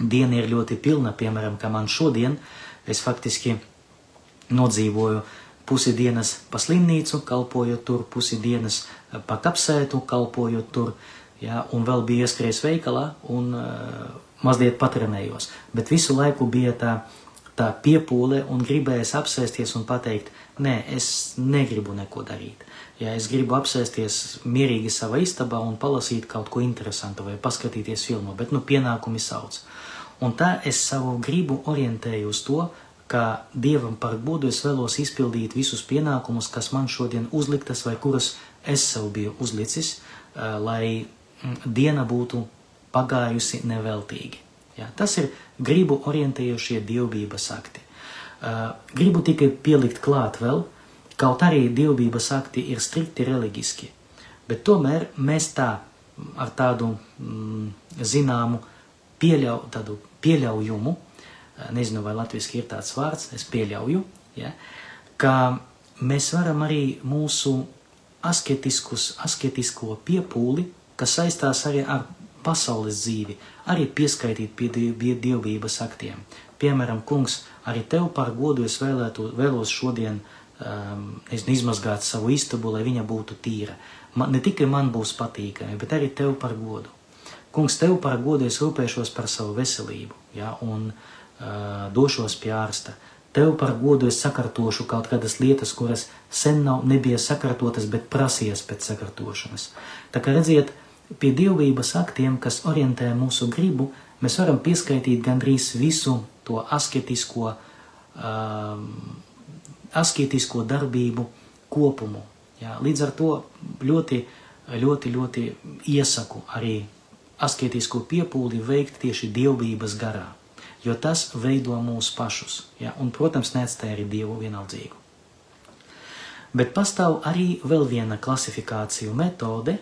diena ir ļoti pilna, piemēram, kā man šodien, uh, Es faktiski nodzīvoju pusi dienas pa slimnīcu, kalpojot tur, pusi dienas eh, pa kapsētu, kalpojot tur, ja, un vēl bija ieskries veikalā un uh, mazliet patrenējos. Bet visu laiku bija tā, tā piepūle un gribējās apsēsties un pateikt, nē, es negribu neko darīt. Ja es gribu apsēsties mierīgi savā istabā un palasīt kaut ko interesantu vai paskatīties filmu, bet nu pienākumi sauc. Un tā es savu gribu orientēju uz to, ka Dievam par godu es vēlos izpildīt visus pienākumus, kas man šodien uzliktas vai kuras es sev biju uzlicis, lai diena būtu pagājusi neveltīgi. Ja, tas ir gribu orientējošie dievbības akti. Gribu tikai pielikt klāt vēl, kaut arī dievbības akti ir strikti reliģiski, bet tomēr mēs tā ar tādu mm, zināmu pieļau, tādu pieļaujumu, nezinu, vai latviešu ir tāds vārds, es pieļauju, ja, ka mēs varam arī mūsu asketiskus, asketisko piepūli, kas saistās arī ar pasaules dzīvi, arī pieskaitīt pie dievbības aktiem. piemēram, kungs, arī tev par godu es vēlētu, vēlos šodien um, izmazgāt savu istabu, lai viņa būtu tīra. Man, ne tikai man būs patīkami, bet arī tev par godu. Kungs, tev par godu es rūpēšos par savu veselību, ja, un uh, došos pie ārsta. Tev par godu es sakārtošu kaut kādas lietas, kuras sen nav nebija sakārtotas, bet prasījies pēc sakārtošanas. Tā kā redziet, pie dievības aktiem, kas orientē mūsu gribu, mēs varam pieskaitīt gandrīz visu to asketisko, um, asketisko darbību kopumu. Jā. Līdz ar to ļoti, ļoti, ļoti iesaku arī asketisko piepūli veikt tieši dievības garā, jo tas veido mūs pašus, jā, un, protams, neatstāja arī dievu vienaldzīgu. Bet pastāv arī vēl viena klasifikāciju metode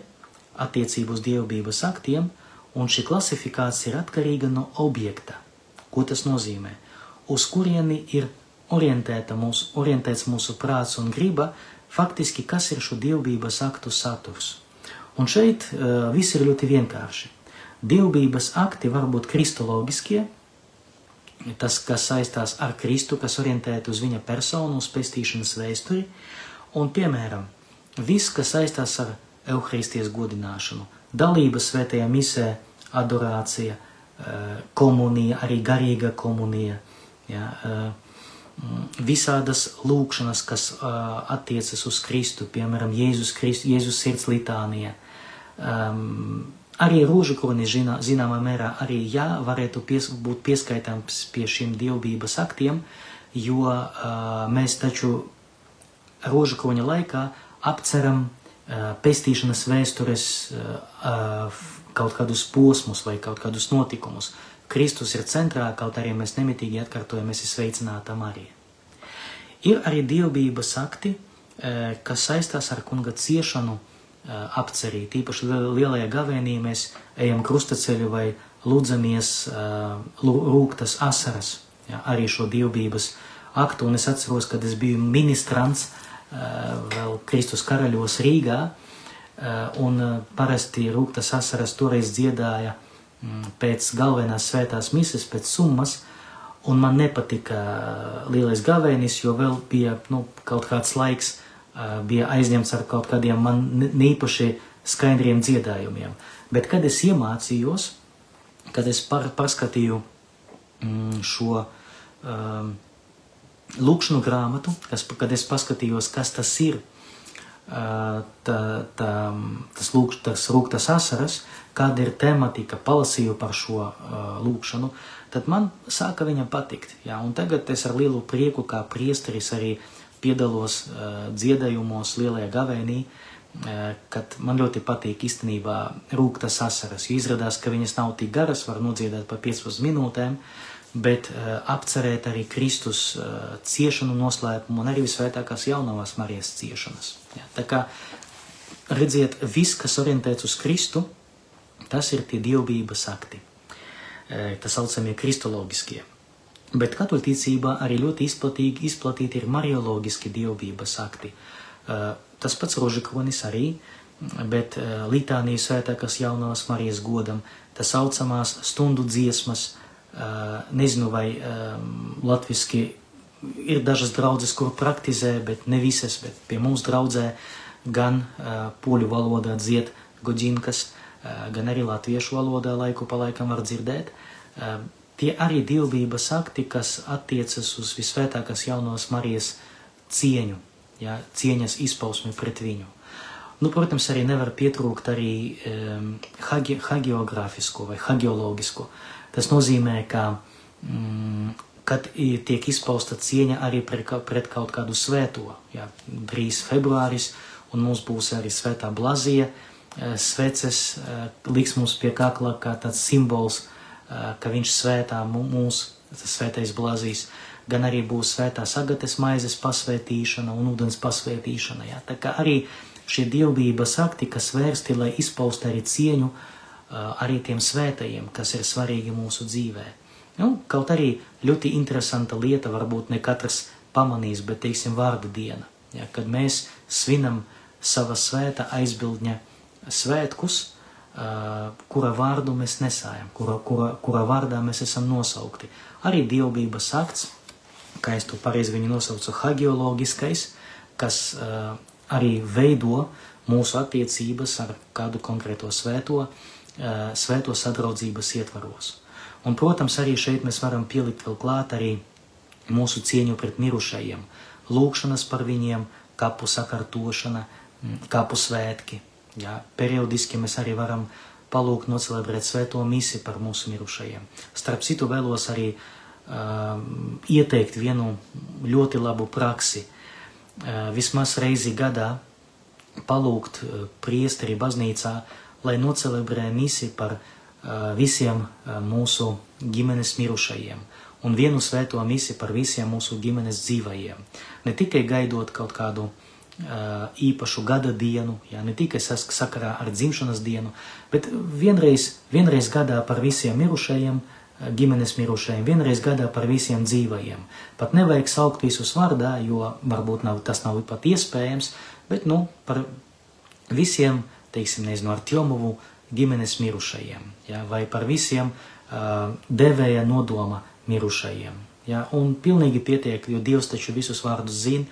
attiecību uz dievības aktiem, un šī klasifikācija ir atkarīga no objekta. Ko tas nozīmē? Uz kurieni ir orientēta mūsu, orientēts mūsu prāts un griba, faktiski kas ir šo dievības aktu saturs. Un šeit uh, viss ir ļoti vienkārši. Dievbijas akti var būt kristoloģiskie, tas, kas saistās ar Kristu, kas orientēti uz viņa personu, uz pestīšanas vēsturi, un, piemēram, viss, kas saistās ar evaharistijas godināšanu, dalība svētajā misē, adorācija, eh, komunija, arī garīga komunija, ja, eh, visādas lūkšanas, kas eh, attiecas uz Kristu, piemēram, Jēzus, Christ, Jēzus sirds litānija, um, Arī rūžakroni zinā, zināmā mērā arī jā, varētu pies, būt pieskaitāms pie šiem dievbības aktiem, jo mēs taču rožakroņa laikā apceram pestīšanas vēstures uh, kaut kādus posmus vai kaut kādus notikumus. Kristus ir centrā, kaut arī mēs nemitīgi atkārtojam, mēs esam sveicināta Marija. Ir arī dievbības akti, uh, kas saistās ar kunga ciešanu apcerīt. Īpaši lielajā gavēnī mēs ejam krustaceļu vai lūdzamies rūktas asaras, ja, arī šo dievbības aktu. Un es atceros, kad es biju ministrants vēl Kristus karaļos Rīgā, un parasti rūktas asaras toreiz dziedāja pēc galvenās svētās mises, pēc summas, un man nepatika lielais gavēnis, jo vēl bija nu, kaut kāds laiks, bija aizņemts ar kaut kādiem man neīpaši skaidriem dziedājumiem. Bet, kad es iemācījos, kad es par, paskatīju mm, šo um, lūkšanu grāmatu, kas, kad es paskatījos, kas tas ir, uh, tā, tā, tas, lūkš, tas rūktas asaras, kāda ir tematika, palasīju par šo uh, lūkšanu, tad man sāka viņam patikt. Jā, un tagad es ar lielu prieku kā priesteris arī uh, piedalos uh, dziedājumos lielajā gavēnī, uh, kad man ļoti patīk īstenībā rūktas asaras, jo izrādās, ka viņas nav tik garas, var nodziedāt pa 15 minūtēm, bet uh, apcerēt arī Kristus uh, ciešanu noslēpumu un arī visvētākās jaunavās Marijas ciešanas. Ja, tā kā redziet, viss, kas orientēts uz Kristu, tas ir tie dievbības akti, uh, tas saucamie kristoloģiskie. Bet katoļu ticībā arī ļoti izplatīgi izplatīti ir marioloģiski dievbības akti. Tas pats rožikronis arī, bet litānijas svētākas jaunās Marijas godam, tas saucamās stundu dziesmas, nezinu vai latviski ir dažas draudzes, kur praktizē, bet ne visas, bet pie mums draudzē gan poļu valodā dzied godžinkas, gan arī latviešu valodā laiku pa laikam var dzirdēt Tie arī dievbijas akti, kas attiecas uz visvētākās jaunās Marijas cieņu, ja, cieņas izpausmi pret viņu. Nu, protams, arī nevar pietrūkt arī um, hagi, hagiogrāfisko vai hagioloģisko. Tas nozīmē, ka, mm, kad tiek izpausta cieņa arī pret, pret kaut kādu svēto, ja, drīz februāris, un mums būs arī svētā blazija, eh, sveces eh, liks mums pie kakla kā tāds simbols, ka viņš svētā mūs, tas svētais blazīs, gan arī būs svētās agates maizes pasvētīšana un ūdens pasvētīšana. Ja? Tā kā arī šie dievbības akti, kas vērsti, lai izpaustu arī cieņu arī tiem svētajiem, kas ir svarīgi mūsu dzīvē. Nu, kaut arī ļoti interesanta lieta, varbūt ne katrs pamanīs, bet, teiksim, vārdu diena. Ja, kad mēs svinam sava svēta aizbildņa svētkus, kura vārdu mēs nesājam, kura, kura, kura vārdā mēs esam nosaukti. Arī dievbības akts, kā es to pareizi viņu nosaucu, hagiologiskais, kas arī veido mūsu attiecības ar kādu konkrēto svēto, svēto sadraudzības ietvaros. Un, protams, arī šeit mēs varam pielikt vēl klāt arī mūsu cieņu pret mirušajiem, lūkšanas par viņiem, kapu sakārtošana, kapu svētki, Jā, periodiski mēs arī varam palūgt nocelebrēt svēto misi par mūsu mirušajiem. Starp citu vēlos arī uh, ieteikt vienu ļoti labu praksi. Uh, vismaz reizi gadā palūgt uh, priesteri baznīcā, lai nocelebrē misi par uh, visiem uh, mūsu ģimenes mirušajiem un vienu svēto misi par visiem mūsu ģimenes dzīvajiem. Ne tikai gaidot kaut kādu uh, īpašu gada dienu, jā, ne tikai sakarā ar dzimšanas dienu, bet vienreiz, vienreiz gadā par visiem mirušajiem, ģimenes mirušajiem, vienreiz gadā par visiem dzīvajiem. Pat nevajag saukt visus vārdā, jo varbūt nav, tas nav pat iespējams, bet nu, par visiem, teiksim, nezinu, ar Tjomovu ģimenes mirušajiem, jā, vai par visiem uh, devēja nodoma mirušajiem. Jā, un pilnīgi pietiek, jo Dievs taču visus vārdus zina,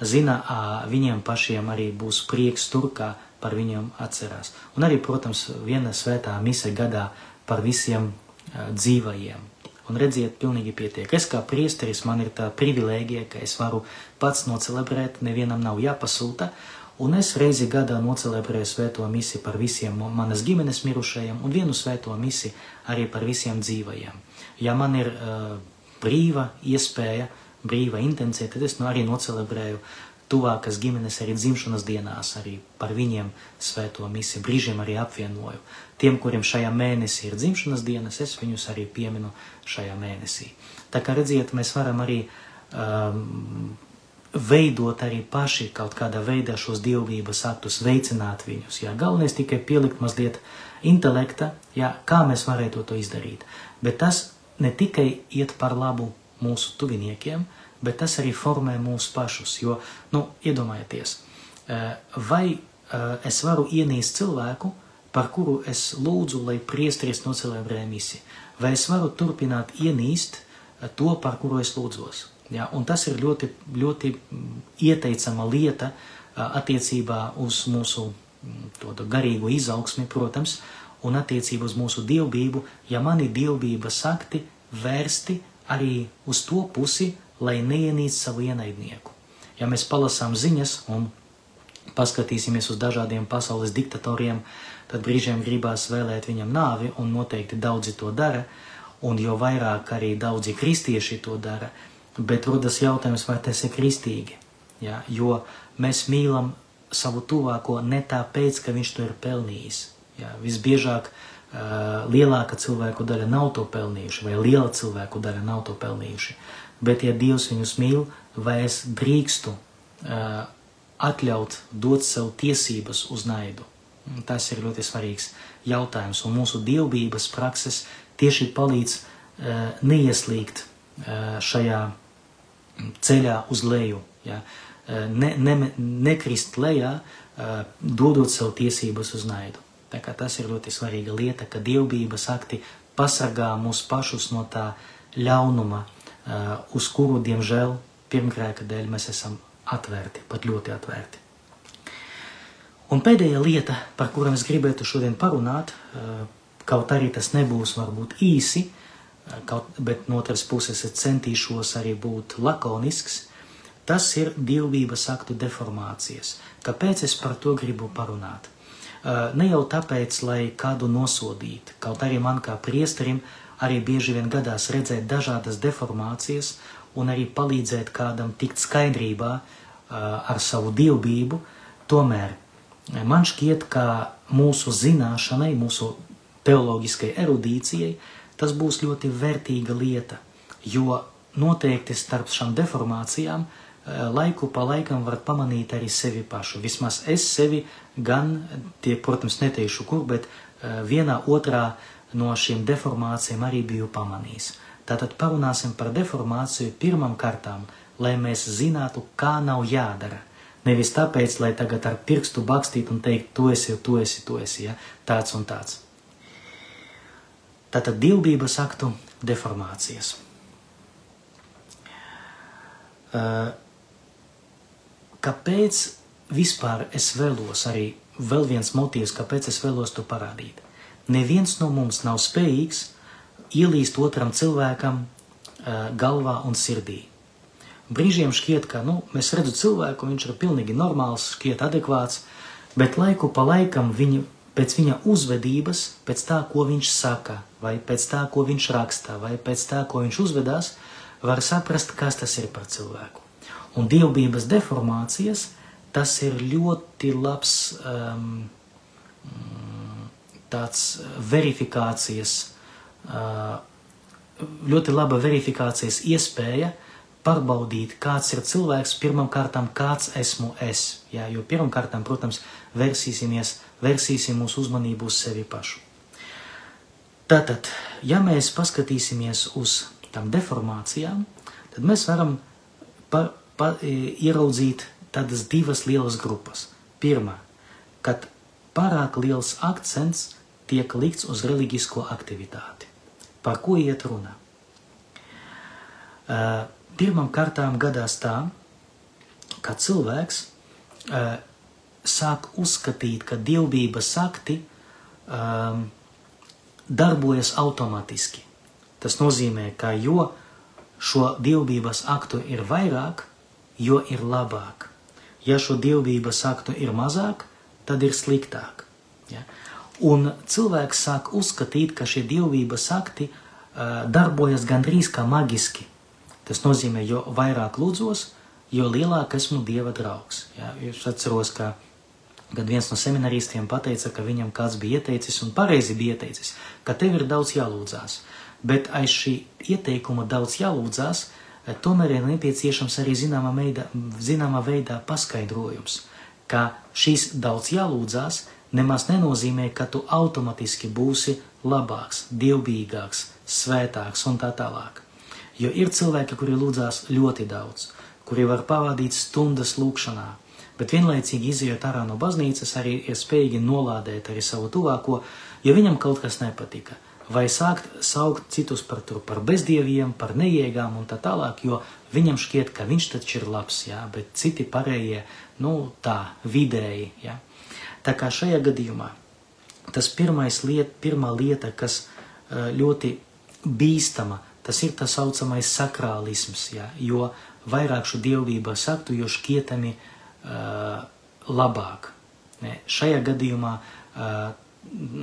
zina, viņiem pašiem arī būs prieks tur, kā par viņiem atcerās. Un arī, protams, viena svētā mise gadā par visiem dzīvajiem. Un redziet, pilnīgi pietiek. Es kā priesteris, man ir tā privilēģija, ka es varu pats nocelebrēt, nevienam nav jāpasūta, un es reizi gadā nocelebrēju svēto misi par visiem manas ģimenes mirušajiem un vienu svēto misi arī par visiem dzīvajiem. Ja man ir uh, brīva iespēja brīva intencija, tad es nu arī nocelebrēju tuvākas ģimenes arī dzimšanas dienās, arī par viņiem svēto misiju, brīžiem arī apvienoju. Tiem, kuriem šajā mēnesī ir dzimšanas dienas, es viņus arī pieminu šajā mēnesī. Tā kā redziet, mēs varam arī um, veidot arī paši kaut kādā veidā šos dievības aktus, veicināt viņus. Jā, galvenais tikai pielikt mazliet intelekta, jā, kā mēs varētu to izdarīt. Bet tas ne tikai iet par labu mūsu tuviniekiem, bet tas arī formē mūsu pašus. Jo, nu, iedomājieties, eh, vai eh, es varu ienīst cilvēku, par kuru es lūdzu, lai priesteris nocelebrē misiju, vai es varu turpināt ienīst to, par kuru es lūdzos. Ja? Un tas ir ļoti, ļoti mm, ieteicama lieta attiecībā uz mūsu mm, garīgo izaugsmi, protams, un attiecībā uz mūsu dievbijību, ja mani dievbijības akti vērsti arī uz to pusi, lai neienīst savu ienaidnieku. Ja mēs palasām ziņas un paskatīsimies uz dažādiem pasaules diktatoriem, tad brīžiem gribās vēlēt viņam nāvi, un noteikti daudzi to dara, un jo vairāk arī daudzi kristieši to dara, bet rodas jautājums, vai tas ir kristīgi. Ja? Jo mēs mīlam savu tuvāko ne tāpēc, ka viņš to ir pelnījis. Ja? Visbiežāk uh, lielāka cilvēku daļa nav to pelnījuši, vai liela cilvēku daļa nav to pelnījuši. Bet, ja Dievs viņus mīl, vai es drīkstu uh, atļaut dot sev tiesības uz naidu? Tas ir ļoti svarīgs jautājums, un mūsu dievbijības prakses tieši palīdz uh, neieslīgt uh, šajā ceļā uz leju, ja? ne, ne, nekrist lejā, dodot sev tiesības uz naidu. Tā kā tas ir ļoti svarīga lieta, ka dievbijības akti pasargā mūs pašus no tā ļaunuma, uz kuru, diemžēl, pirmgrēka dēļ mēs esam atvērti, pat ļoti atvērti. Un pēdējā lieta, par kuru es gribētu šodien parunāt, kaut arī tas nebūs varbūt īsi, kaut, bet no otras puses es centīšos arī būt lakonisks, tas ir dievbijības aktu deformācijas. Kāpēc es par to gribu parunāt? Ne jau tāpēc, lai kādu nosodītu, kaut arī man kā priesterim arī bieži vien gadās redzēt dažādas deformācijas un arī palīdzēt kādam tikt skaidrībā ar savu dievbību, tomēr man šķiet, ka mūsu zināšanai, mūsu teoloģiskai erudīcijai, tas būs ļoti vērtīga lieta, jo noteikti starp šām deformācijām laiku pa laikam var pamanīt arī sevi pašu. Vismaz es sevi gan tie, protams, neteikšu kur, bet eh, vienā otrā no šīm deformācijām arī biju pamanījis. Tātad parunāsim par deformāciju pirmam kārtām, lai mēs zinātu, kā nav jādara. Nevis tāpēc, lai tagad ar pirkstu bakstītu un teikt, tu esi, tu esi, tu esi, ja? tāds un tāds. Tātad dievbības aktu deformācijas. Kāpēc vispār es vēlos arī vēl viens motīvs, kāpēc es vēlos to parādīt? Neviens no mums nav spējīgs ielīst otram cilvēkam galvā un sirdī. Brīžiem šķiet, ka nu, mēs redzam cilvēku, viņš ir pilnīgi normāls, šķiet adekvāts, bet laiku pa laikam viņa, pēc viņa uzvedības, pēc tā, ko viņš saka, vai pēc tā, ko viņš rakstā, vai pēc tā, ko viņš uzvedās, var saprast, kas tas ir par cilvēku. Un dievbijības deformācijas tas ir ļoti labs um, tāds verifikācijas, uh, ļoti laba verifikācijas iespēja, uh, pārbaudīt, kāds ir cilvēks, pirmkārt, kāds esmu es. Jā, jo pirmkārt, protams, versīsimies, versīsim mūsu uzmanību uz sevi pašu. Tātad, ja mēs paskatīsimies uz tām deformācijām, tad mēs varam pa, pa, e, ieraudzīt tādas divas lielas grupas. Pirmā, kad pārāk liels akcents tiek likts uz reliģisko aktivitāti. Par ko iet runa? Uh, pirmam kārtām gadās tā, ka cilvēks uh, sāk uzskatīt, ka dievbības akti um, darbojas automatiski. Tas nozīmē, ka jo šo dievbības aktu ir vairāk, jo ir labāk. Ja šo dievbības aktu ir mazāk, tad ir sliktāk. Ja? Un cilvēks sāk uzskatīt, ka šie dievbības akti uh, darbojas gandrīz kā magiski. Tas nozīmē, jo vairāk lūdzos, jo lielāk esmu Dieva draugs. Ja? Es atceros, ka kad viens no semināristiem pateica, ka viņam kāds bija ieteicis un pareizi bija ieteicis, ka tev ir daudz jālūdzās. Bet aiz šī ieteikuma daudz jālūdzās, eh, tomēr ir nepieciešams arī zināmā veidā, zināmā veidā paskaidrojums, ka šīs daudz jālūdzās nemaz nenozīmē, ka tu automatiski būsi labāks, dievbijīgāks, svētāks un tā tālāk. Jo ir cilvēki, kuri lūdzās ļoti daudz, kuri var pavadīt stundas lūkšanā, bet vienlaicīgi izējot ārā no baznīcas, arī ir spējīgi nolādēt arī savu tuvāko, jo viņam kaut kas nepatika. Vai sākt saukt citus par, tur, par bezdieviem, par neiegām un tā tālāk, jo viņam šķiet, ka viņš taču ir labs, jā, bet citi pārējie, nu tā, vidēji, jā. Tā kā šajā gadījumā tas pirmais liet, pirmā lieta, kas ļoti bīstama, Tas ir tā saucamais sakrālisms, ja, jo vairāk šo dievības aktu, jo šķietami uh, labāk. Ne? Šajā gadījumā uh,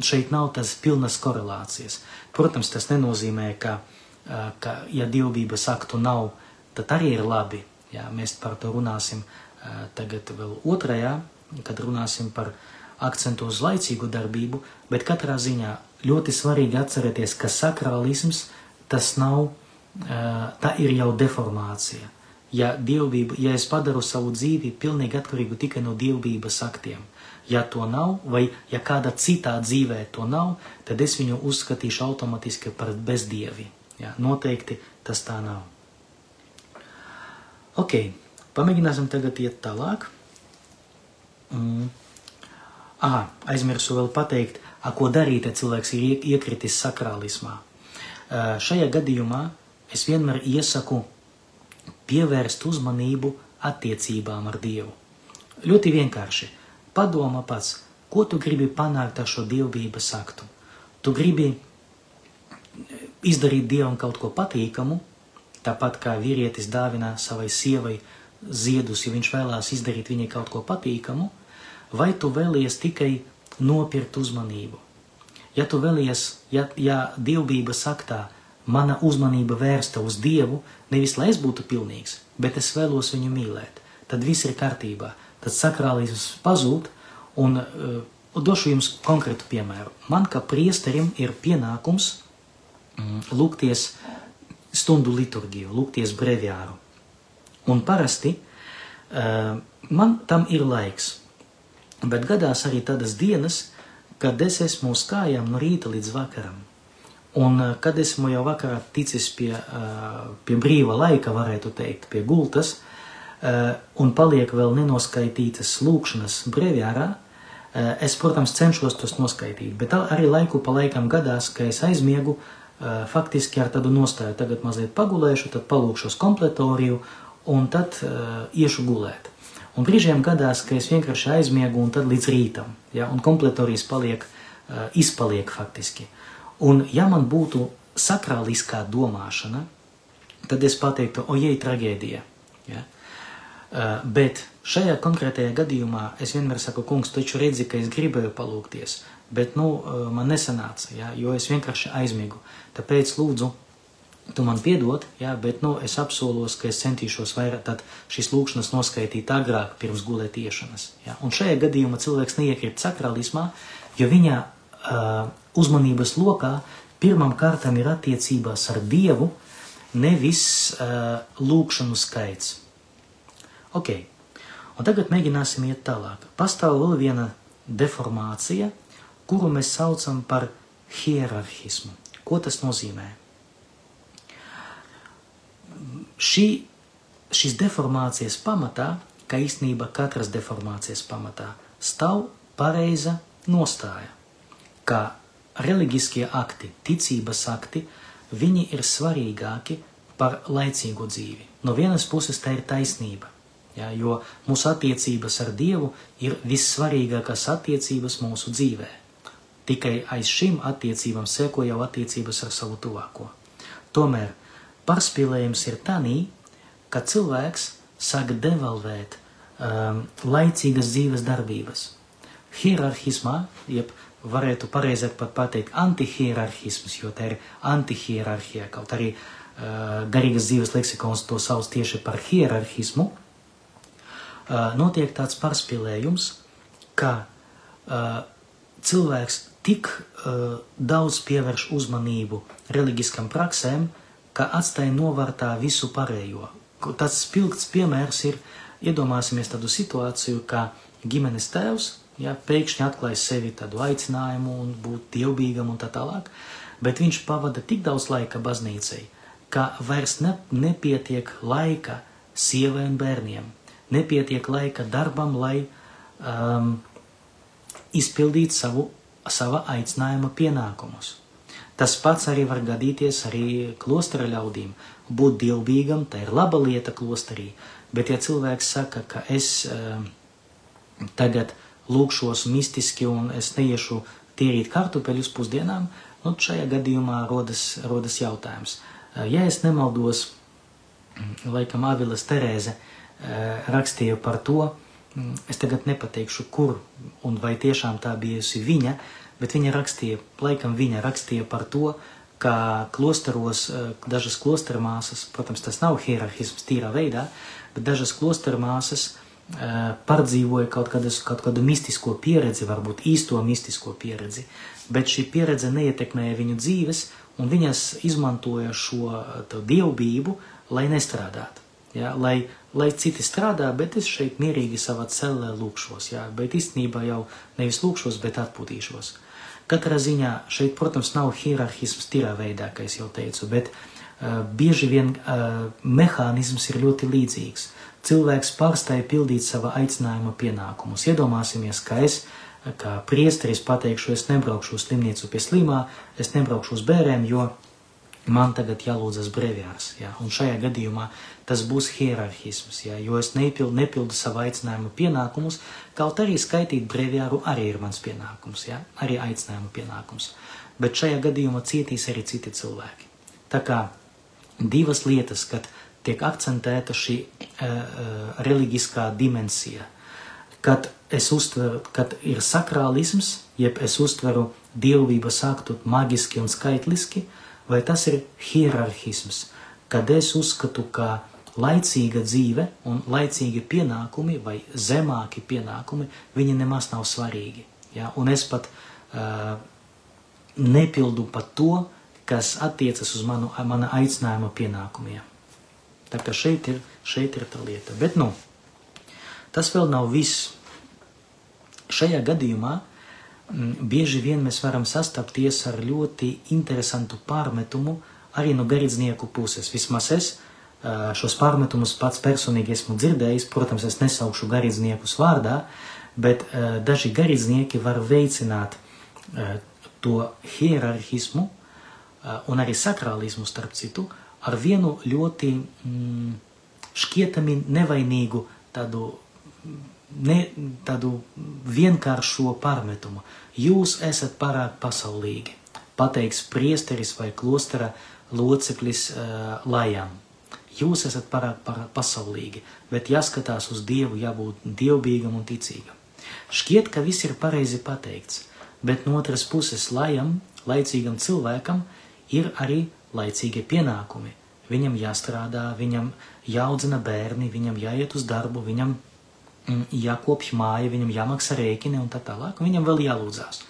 šeit nav tas pilnas korelācijas. Protams, tas nenozīmē, ka, uh, ka ja dievības aktu nav, tad arī ir labi. Ja? Mēs par to runāsim uh, tagad vēl otrajā, kad runāsim par akcentu uz laicīgu darbību, bet katrā ziņā ļoti svarīgi atcerēties, ka sakrālisms tas nav, tā ir jau deformācija. Ja, dievbība, ja es padaru savu dzīvi pilnīgi atkarīgu tikai no dievbības aktiem, ja to nav, vai ja kāda citā dzīvē to nav, tad es viņu uzskatīšu automatiski par bezdievi. Ja, noteikti tas tā nav. Ok, pamēģināsim tagad iet tālāk. Mm. Ah, aizmirsu vēl pateikt, a, ko darīt, ja cilvēks ir iekritis sakrālismā. Šajā gadījumā es vienmēr iesaku pievērst uzmanību attiecībām ar Dievu. Ļoti vienkārši. Padomā pats, ko tu gribi panākt ar šo dievbības aktu. Tu gribi izdarīt Dievam kaut ko patīkamu, tāpat kā vīrietis dāvina savai sievai ziedus, ja viņš vēlās izdarīt viņai kaut ko patīkamu, vai tu vēlies tikai nopirkt uzmanību. Ja tu vēlies, ja, ja dievbības aktā mana uzmanība vērsta uz Dievu, nevis lai es būtu pilnīgs, bet es vēlos viņu mīlēt, tad viss ir kārtībā. Tad sakrālisms pazūd, un uh, došu jums konkrētu piemēru. Man kā priesterim ir pienākums mm, lūgties stundu liturgiju, lūgties breviāru. Un parasti uh, man tam ir laiks, bet gadās arī tādas dienas, kad es esmu uz kājām no rīta līdz vakaram. Un eh, kad esmu jau vakarā ticis pie, eh, pie brīva laika, varētu teikt, pie gultas, un paliek vēl nenoskaitītas lūkšanas brīvjārā, es, protams, cenšos tos noskaitīt, bet arī laiku pa laikam gadās, ka es aizmiegu faktiski ar tādu nostāju. Tagad mazliet pagulēšu, tad palūkšos kompletoriju un tad iešu gulēt. Un brīžiem gadās, ka es vienkārši aizmiegu un tad līdz rītam, ja, un kompletorijas paliek, izpaliek faktiski. Un ja man būtu sakrāliskā domāšana, tad es pateiktu, ojej, traģēdija. Ja? Uh, bet šajā konkrētajā gadījumā es vienmēr saku, kungs, taču redzi, ka es gribēju palūkties, bet nu, uh, man nesanāca, ja, jo es vienkārši aizmigu. Tāpēc lūdzu, tu man piedod, ja, bet nu, es apsolos, ka es centīšos vairāk šīs lūkšanas noskaitīt agrāk pirms gulēt iešanas. Ja. Un šajā gadījumā cilvēks neiekrīt sakralismā, jo viņa uh, uzmanības lokā pirmam kārtam ir attiecībās ar Dievu, nevis uh, lūkšanu skaits. Ok, un tagad mēģināsim iet tālāk. Pastāv vēl viena deformācija, kuru mēs saucam par hierarhismu. Ko tas nozīmē? Šī, šīs deformācijas pamatā, kā īstenībā katras deformācijas pamatā, stāv pareiza nostāja, ka reliģiskie akti, ticības akti, viņi ir svarīgāki par laicīgo dzīvi. No vienas puses tā ir taisnība, Ja, jo mūsu attiecības ar Dievu ir vissvarīgākās attiecības mūsu dzīvē. Tikai aiz šīm attiecībām seko jau attiecības ar savu tuvāko. Tomēr pārspīlējums ir tanī, ka cilvēks sāk devalvēt um, laicīgas dzīves darbības. Hierarhismā, jeb varētu pareizāk pat pateikt antihierarhisms, jo tā ir antihierarhija, kaut arī uh, garīgas dzīves leksikons to sauc tieši par hierarhismu, notiek tāds pārspīlējums, ka cilvēks tik daudz pievērš uzmanību reliģiskam praksēm, ka atstāja novārtā visu pārējo. Tas spilgts piemērs ir, iedomāsimies tādu situāciju, ka ģimenes tēvs ja, pēkšņi atklāja sevi tādu aicinājumu un būt dievbijam un tā tālāk, bet viņš pavada tik daudz laika baznīcai, ka vairs ne, nepietiek laika sievai un bērniem nepietiek laika darbam, lai um, izpildītu savu, sava aicinājuma pienākumus. Tas pats arī var gadīties arī klostera ļaudīm. Būt dievbijam, tā ir laba lieta klosterī, bet ja cilvēks saka, ka es um, tagad lūkšos mistiski un es neiešu tīrīt kartupeļus pusdienām, nu, šajā gadījumā rodas, rodas jautājums. Uh, ja es nemaldos, laikam Avilas Terēze uh, rakstīja par to, mm, es tagad nepateikšu, kur un vai tiešām tā bijusi viņa, bet viņa rakstīja, laikam viņa rakstīja par to, ka klosteros, eh, dažas klostermāsas, protams, tas nav hierarhisms tīrā veidā, bet dažas klostermāsas uh, pārdzīvoja kaut, kādas, kaut kādu mistisko pieredzi, varbūt īsto mistisko pieredzi, bet šī pieredze neietekmēja viņu dzīves, un viņas izmantoja šo dievbību, lai nestrādātu. Ja, lai, lai citi strādā, bet es šeit mierīgi savā cellē lūkšos. Ja, bet īstenībā jau nevis lūkšos, bet atpūtīšos. Katrā ziņā šeit, protams, nav hierarhisms tīrā veidā, kā jau teicu, bet uh, bieži vien uh, mehānisms ir ļoti līdzīgs. Cilvēks pārstāja pildīt sava aicinājuma pienākumus. Iedomāsimies, ka es, kā priesteris, pateikšu, es nebraukšu uz slimnīcu pie slimā, es nebraukšu uz bērēm, jo man tagad jālūdzas brīvjārs. Ja? Un šajā gadījumā tas būs hierarhisms, ja? jo es nepildu, nepildu savu aicinājumu pienākumus, kaut arī skaitīt brīvjāru arī ir mans pienākums, ja? arī aicinājumu pienākums. Bet šajā gadījumā cietīs arī citi cilvēki. Tā kā divas lietas, kad tiek akcentēta šī uh, uh, reliģiskā dimensija, kad es uztveru, kad ir sakrālisms, jeb es uztveru dievības aktu magiski un skaitliski, uh, vai tas ir hierarhisms, kad es uzskatu, ka laicīga dzīve un laicīgi pienākumi vai zemāki pienākumi, viņi nemaz nav svarīgi. Ja? Un es pat uh, nepildu pat to, kas attiecas uz manu, mana aicinājuma pienākumiem. Tā kā šeit ir, šeit ir tā lieta. Bet, nu, tas vēl nav viss. Šajā gadījumā bieži vien mēs varam sastapties ar ļoti interesantu pārmetumu arī no garīdznieku puses. Vismaz es šos pārmetumus pats personīgi esmu dzirdējis. Protams, es nesaukšu garīdzniekus vārdā, bet daži garīdznieki var veicināt to hierarhismu un arī sakrālismu starp citu ar vienu ļoti mm, šķietami nevainīgu tādu, ne, tādu vienkāršo pārmetumu. Jūs esat pārāk pasaulīgi, pateiks priesteris vai klostera loceklis uh, lajām. Jūs esat pārāk, pasaulīgi, bet jāskatās uz Dievu, jābūt dievbijam un ticīgam. Šķiet, ka viss ir pareizi pateikts, bet no otras puses lajam, laicīgam cilvēkam, ir arī laicīgie pienākumi. Viņam jāstrādā, viņam jāaudzina bērni, viņam jāiet uz darbu, viņam mm, jākopj māja, viņam jāmaksā rēķini un tā tālāk, un viņam vēl jālūdzās.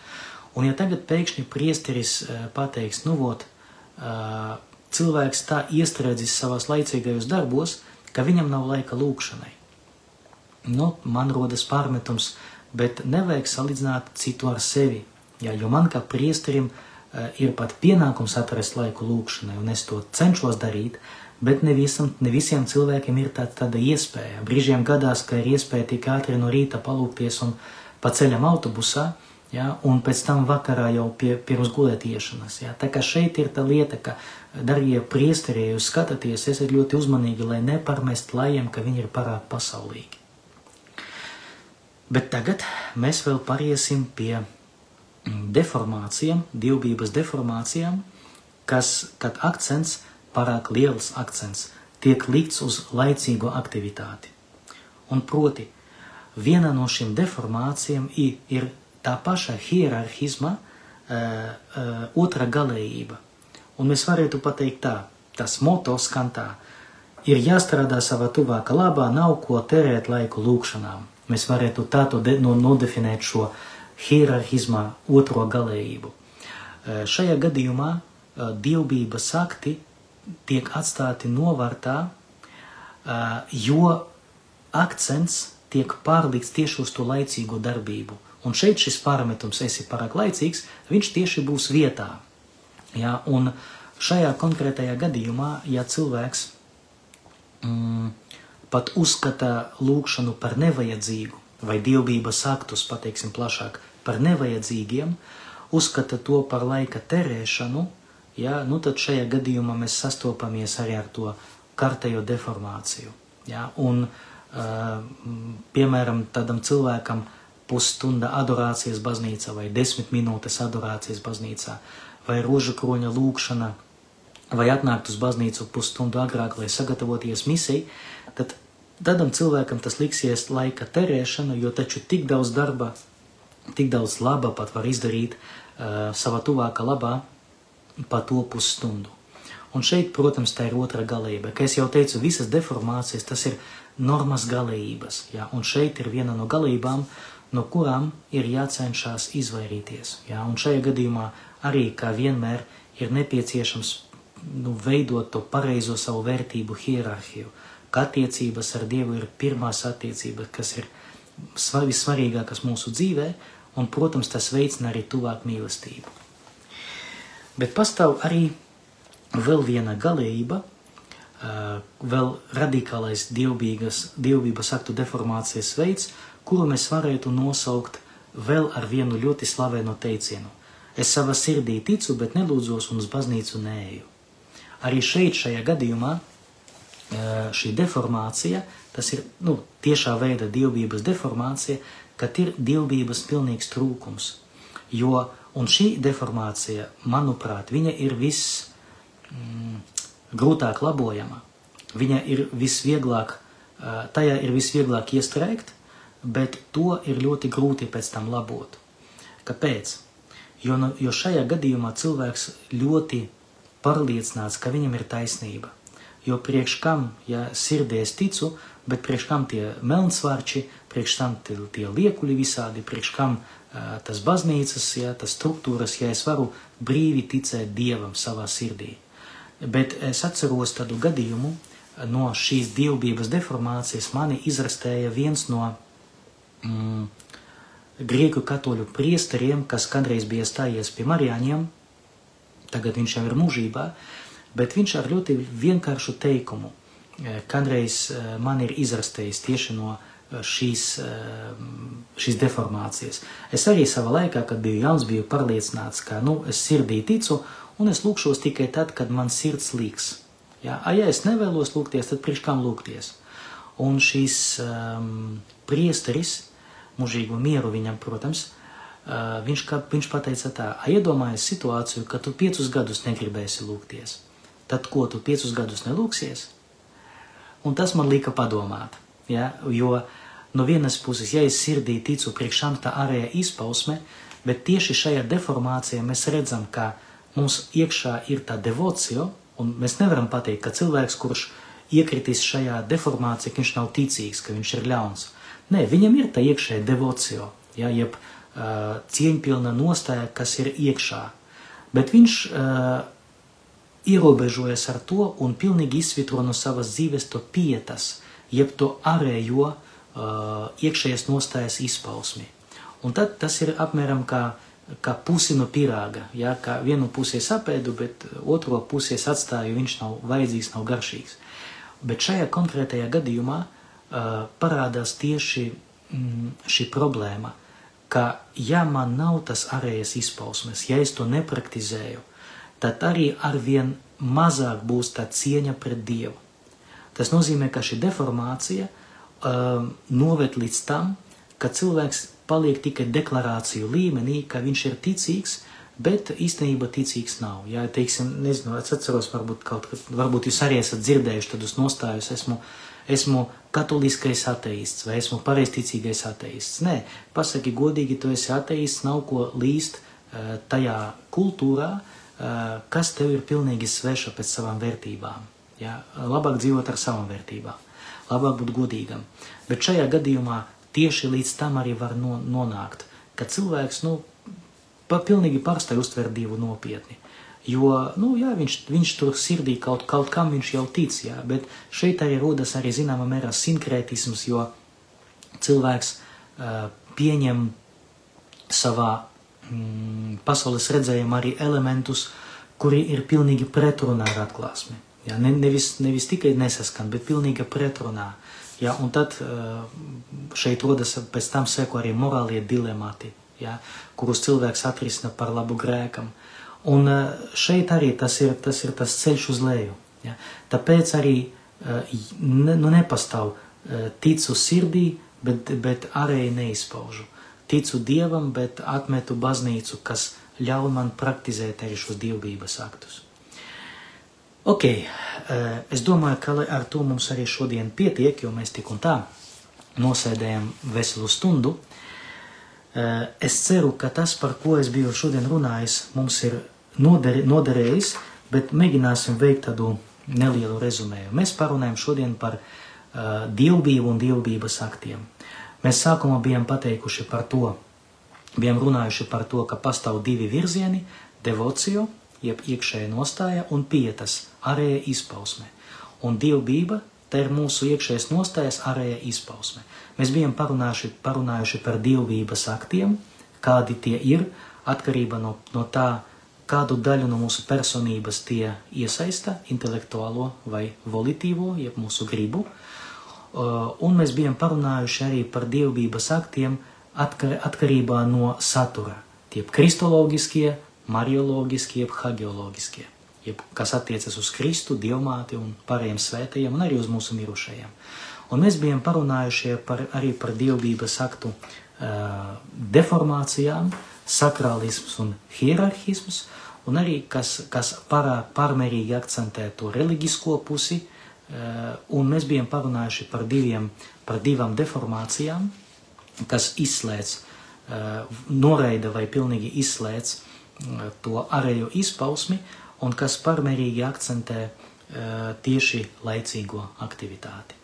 Un ja tagad pēkšņi priesteris eh, pateiks, nu vot, eh, cilvēks tā iestrēdzis savās laicīgajos darbos, ka viņam nav laika lūkšanai. Nu, man rodas pārmetums, bet nevajag salīdzināt citu ar sevi. Jā, jo man kā priesterim Eh, ir pat pienākums atrast laiku lūkšanai, un es to cenšos darīt, bet ne, visam, ne visiem cilvēkiem ir tā, tāda iespēja. Brīžiem gadās, ka ir iespēja tik ātri no rīta palūkties un pa ceļam autobusā, ja, un pēc tam vakarā jau pie, pirms gulētiešanas. Ja. Tā kā šeit ir tā lieta, ka, darbie priesteri, ja jūs skatāties, esiet ļoti uzmanīgi, lai neparmest lajiem, ka viņi ir pārāk pasaulīgi. Bet tagad mēs vēl pāriesim pie deformācijām, dievbijības deformācijām, kas, kad akcents, pārāk liels akcents, tiek likts uz laicīgo aktivitāti. Un proti, viena no šīm deformācijām ir tā paša hierarhisma uh, uh, otra galējība. Un mēs varētu pateikt tā, tas moto skan tā, ir jāstrādā savā tuvākā labā, nav ko terēt laiku lūkšanām. Mēs varētu tā to de, no, nodefinēt šo hierarhismā otro galējību. Šajā gadījumā dievbijības akti tiek atstāti novārtā, jo akcents tiek pārlikts tieši uz to laicīgo darbību. Un šeit šis parametrs, esi pārāk laicīgs, viņš tieši būs vietā. Ja, un šajā konkrētajā gadījumā, ja cilvēks mm, pat uzskata lūgšanu par nevajadzīgu, vai dievbijības aktus, pateiksim plašāk, par nevajadzīgiem, uzskata to par laika terēšanu, ja, nu tad šajā gadījumā mēs sastopamies arī ar to kārtējo deformāciju. Ja, un, piemēram, tādam cilvēkam pusstunda adorācijas baznīcā vai desmit minūtes adorācijas baznīcā vai rožu kroņa lūkšana vai atnākt uz baznīcu pusstundu agrāk, lai sagatavoties misijai, tad Tādam cilvēkam tas liksies laika terēšana, jo taču tik daudz darba, tik daudz laba pat var izdarīt uh, savā tuvākā labā pa to pusstundu. Un šeit, protams, tā ir otra galība. Kā jau teicu, visas deformācijas tas ir normas galības. Ja? Un šeit ir viena no galībām, no kurām ir jācenšas izvairīties. Ja? Un šajā gadījumā arī, kā vienmēr, ir nepieciešams nu, veidot to pareizo savu vērtību hierarhiju. Ka attiecības ar Dievu ir pirmās attiecības, kas ir vissvarīgākas mūsu dzīvē, un, protams, tas veicina arī tuvāk mīlestību. Bet pastāv arī vēl viena galējība, vēl radikālais dievbijas, dievbības aktu deformācijas veids, kuru mēs varētu nosaukt vēl ar vienu ļoti slavenu teicienu. Es savā sirdī ticu, bet nelūdzos un uz baznīcu neeju. Arī šeit, šajā gadījumā, šī deformācija, tas ir nu, tiešā veida dievbijības deformācija, kad ir dievbijības pilnīgs trūkums. Jo, un šī deformācija, manuprāt, viņa ir viss mm, labojama. Viņa ir visvieglāk, tajā ir visvieglāk iestrēgt, bet to ir ļoti grūti pēc tam labot. Kāpēc? Jo, nu, jo šajā gadījumā cilvēks ļoti pārliecināts, ka viņam ir taisnība Jo priekš kam, ja sirdī es ticu, bet priekš kam tie melnsvārči, priekš tam tie, tie liekuļi visādi, priekš kam uh, tas baznīcas, ja, tas struktūras, ja es varu brīvi ticēt Dievam savā sirdī. Bet es atceros tādu gadījumu, no šīs dievbības deformācijas mani izrastēja viens no mm, grieķu katoļu priesteriem, kas kādreiz bija stājies pie Marijāņiem, tagad viņš jau ir mūžībā, bet viņš ar ļoti vienkāršu teikumu kādreiz man ir izrastējis tieši no šīs, šīs deformācijas. Es arī savā laikā, kad biju jauns, biju pārliecināts, ka nu, es sirdī ticu, un es lūkšos tikai tad, kad man sirds līks. Ja, A, ja es nevēlos lūgties, tad priekš kam lūgties? Un šīs um, priesteris, mūžīgo mieru viņam, protams, uh, viņš, kā, viņš pateica tā, iedomājies situāciju, ka tu piecus gadus negribēsi lūgties. Tad ko tu piecus gadus nelūksies? Un tas man lika padomāt, ja, jo no vienas puses, ja es sirdī ticu priekšām tā ārējā izpausme, bet tieši šajā deformācijā mēs redzam, ka mums iekšā ir tā devocija, un mēs nevaram pateikt, ka cilvēks, kurš iekritis šajā deformācijā, ka viņš nav ticīgs, ka viņš ir ļauns. Nē, viņam ir tā iekšējā devocija, ja, jeb uh, cieņpilna nostāja, kas ir iekšā. Bet viņš uh, ierobežojas ar to un pilnīgi izsvitro no savas dzīves to pietas, jeb to ārējo uh, iekšējas nostājas izpausmi. Un tad tas ir apmēram kā, kā pusi no pirāga, ja, kā vienu pusi es apēdu, bet otro pusi es atstāju, viņš nav vajadzīgs, nav garšīgs. Bet šajā konkrētajā gadījumā uh, parādās tieši mm, šī problēma, ka ja man nav tas ārējas izpausmes, ja es to nepraktizēju, tad arī arvien mazāk būs tā cieņa pret Dievu. Tas nozīmē, ka šī deformācija uh, noved līdz tam, ka cilvēks paliek tikai deklarāciju līmenī, ka viņš ir ticīgs, bet īstenībā ticīgs nav. Jā, teiksim, nezinu, es atceros, varbūt kaut varbūt jūs arī esat dzirdējuši tādus nostājus, esmu, esmu katoliskais ateists vai esmu pareizticīgais ateists. Nē, pasaki godīgi, tu esi ateists, nav ko līst uh, tajā kultūrā, uh, kas tev ir pilnīgi sveša pēc savām vērtībām. Jā, labāk dzīvot ar savām vērtībām, labāk būt godīgam. Bet šajā gadījumā tieši līdz tam arī var no, nonākt, ka cilvēks, nu, pa pilnīgi parastai uztver Dievu nopietni. Jo, nu, jā, viņš, viņš tur sirdī kaut, kaut kam viņš jau tic, jā, bet šeit arī rodas arī zināmā mērā sinkrētisms, jo cilvēks uh, pieņem savā mm, pasaules redzējumā arī elementus, kuri ir pilnīgi pretrunā ar atklāsmi. Jā, ne, nevis, nevis tikai nesaskan, bet pilnīgi pretrunā. Jā, un tad uh, šeit rodas pēc tam seko arī morālie dilemati ja, kurus cilvēks atrisina par labu grēkam. Un eh, šeit arī tas ir tas, ir tas ceļš uz leju. Ja. Tāpēc arī eh, ne, nu, nepastāv eh, ticu sirdī, bet, bet arī neizpaužu. Ticu Dievam, bet atmetu baznīcu, kas ļauj man praktizēt arī šos dievbijības aktus. Ok, es domāju, ka ar to mums arī šodien pietiek, jo mēs tik un tā nosēdējam veselu stundu. Es ceru, ka tas, par ko es biju šodien runājis, mums ir noder, noderējis, bet mēģināsim veikt tādu nelielu rezumēju. Mēs parunājam šodien par uh, dievbijību un dievbijības aktiem. Mēs sākumā bijām pateikuši par to, bijām runājuši par to, ka pastāv divi virzieni - devocio, jeb iekšēja nostāja un pietas, arēja izpausme. Un dievbijība Tā ir mūsu iekšējais nostājas ārējā izpausme. Mēs bijām parunājuši, parunājuši par dievbijības aktiem, kādi tie ir, atkarībā no, no tā, kādu daļu no mūsu personības tie iesaista, intelektuālo vai volitīvo, jeb mūsu gribu. Uh, un mēs bijām parunājuši arī par dievbijības aktiem atkar, atkarībā no satura, tiep kristoloģiskie, marioloģiskie, jeb hagioloģiskie jeb, kas attiecas uz Kristu, Dievmāti un pārējiem svētajiem, un arī uz mūsu mirušajiem. Un mēs bijām parunājuši par, arī par dievbības aktu uh, deformācijām, sakrālisms un hierarhisms, un arī kas, kas pārā, pārmērīgi akcentē to reliģisko pusi, uh, un mēs bijām parunājuši par, diviem, par divām deformācijām, kas izslēdz, uh, noraida vai pilnīgi izslēdz uh, to ārējo izpausmi, un kas pārmērīgi akcentē tieši laicīgo aktivitāti.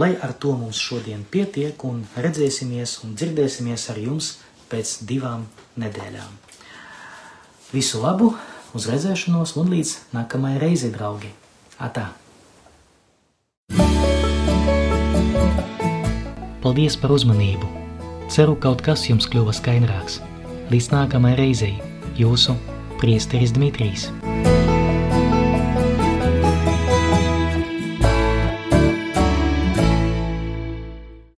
Lai ar to mums šodien pietiek un redzēsimies un dzirdēsimies ar jums pēc divām nedēļām. Visu labu, uz redzēšanos un līdz nākamajai reizei, draugi! Atā! Paldies par uzmanību! Ceru, kaut kas jums kļuva skaidrāks. Līdz nākamajai reizei, jūsu Priesteris Dmitrijs.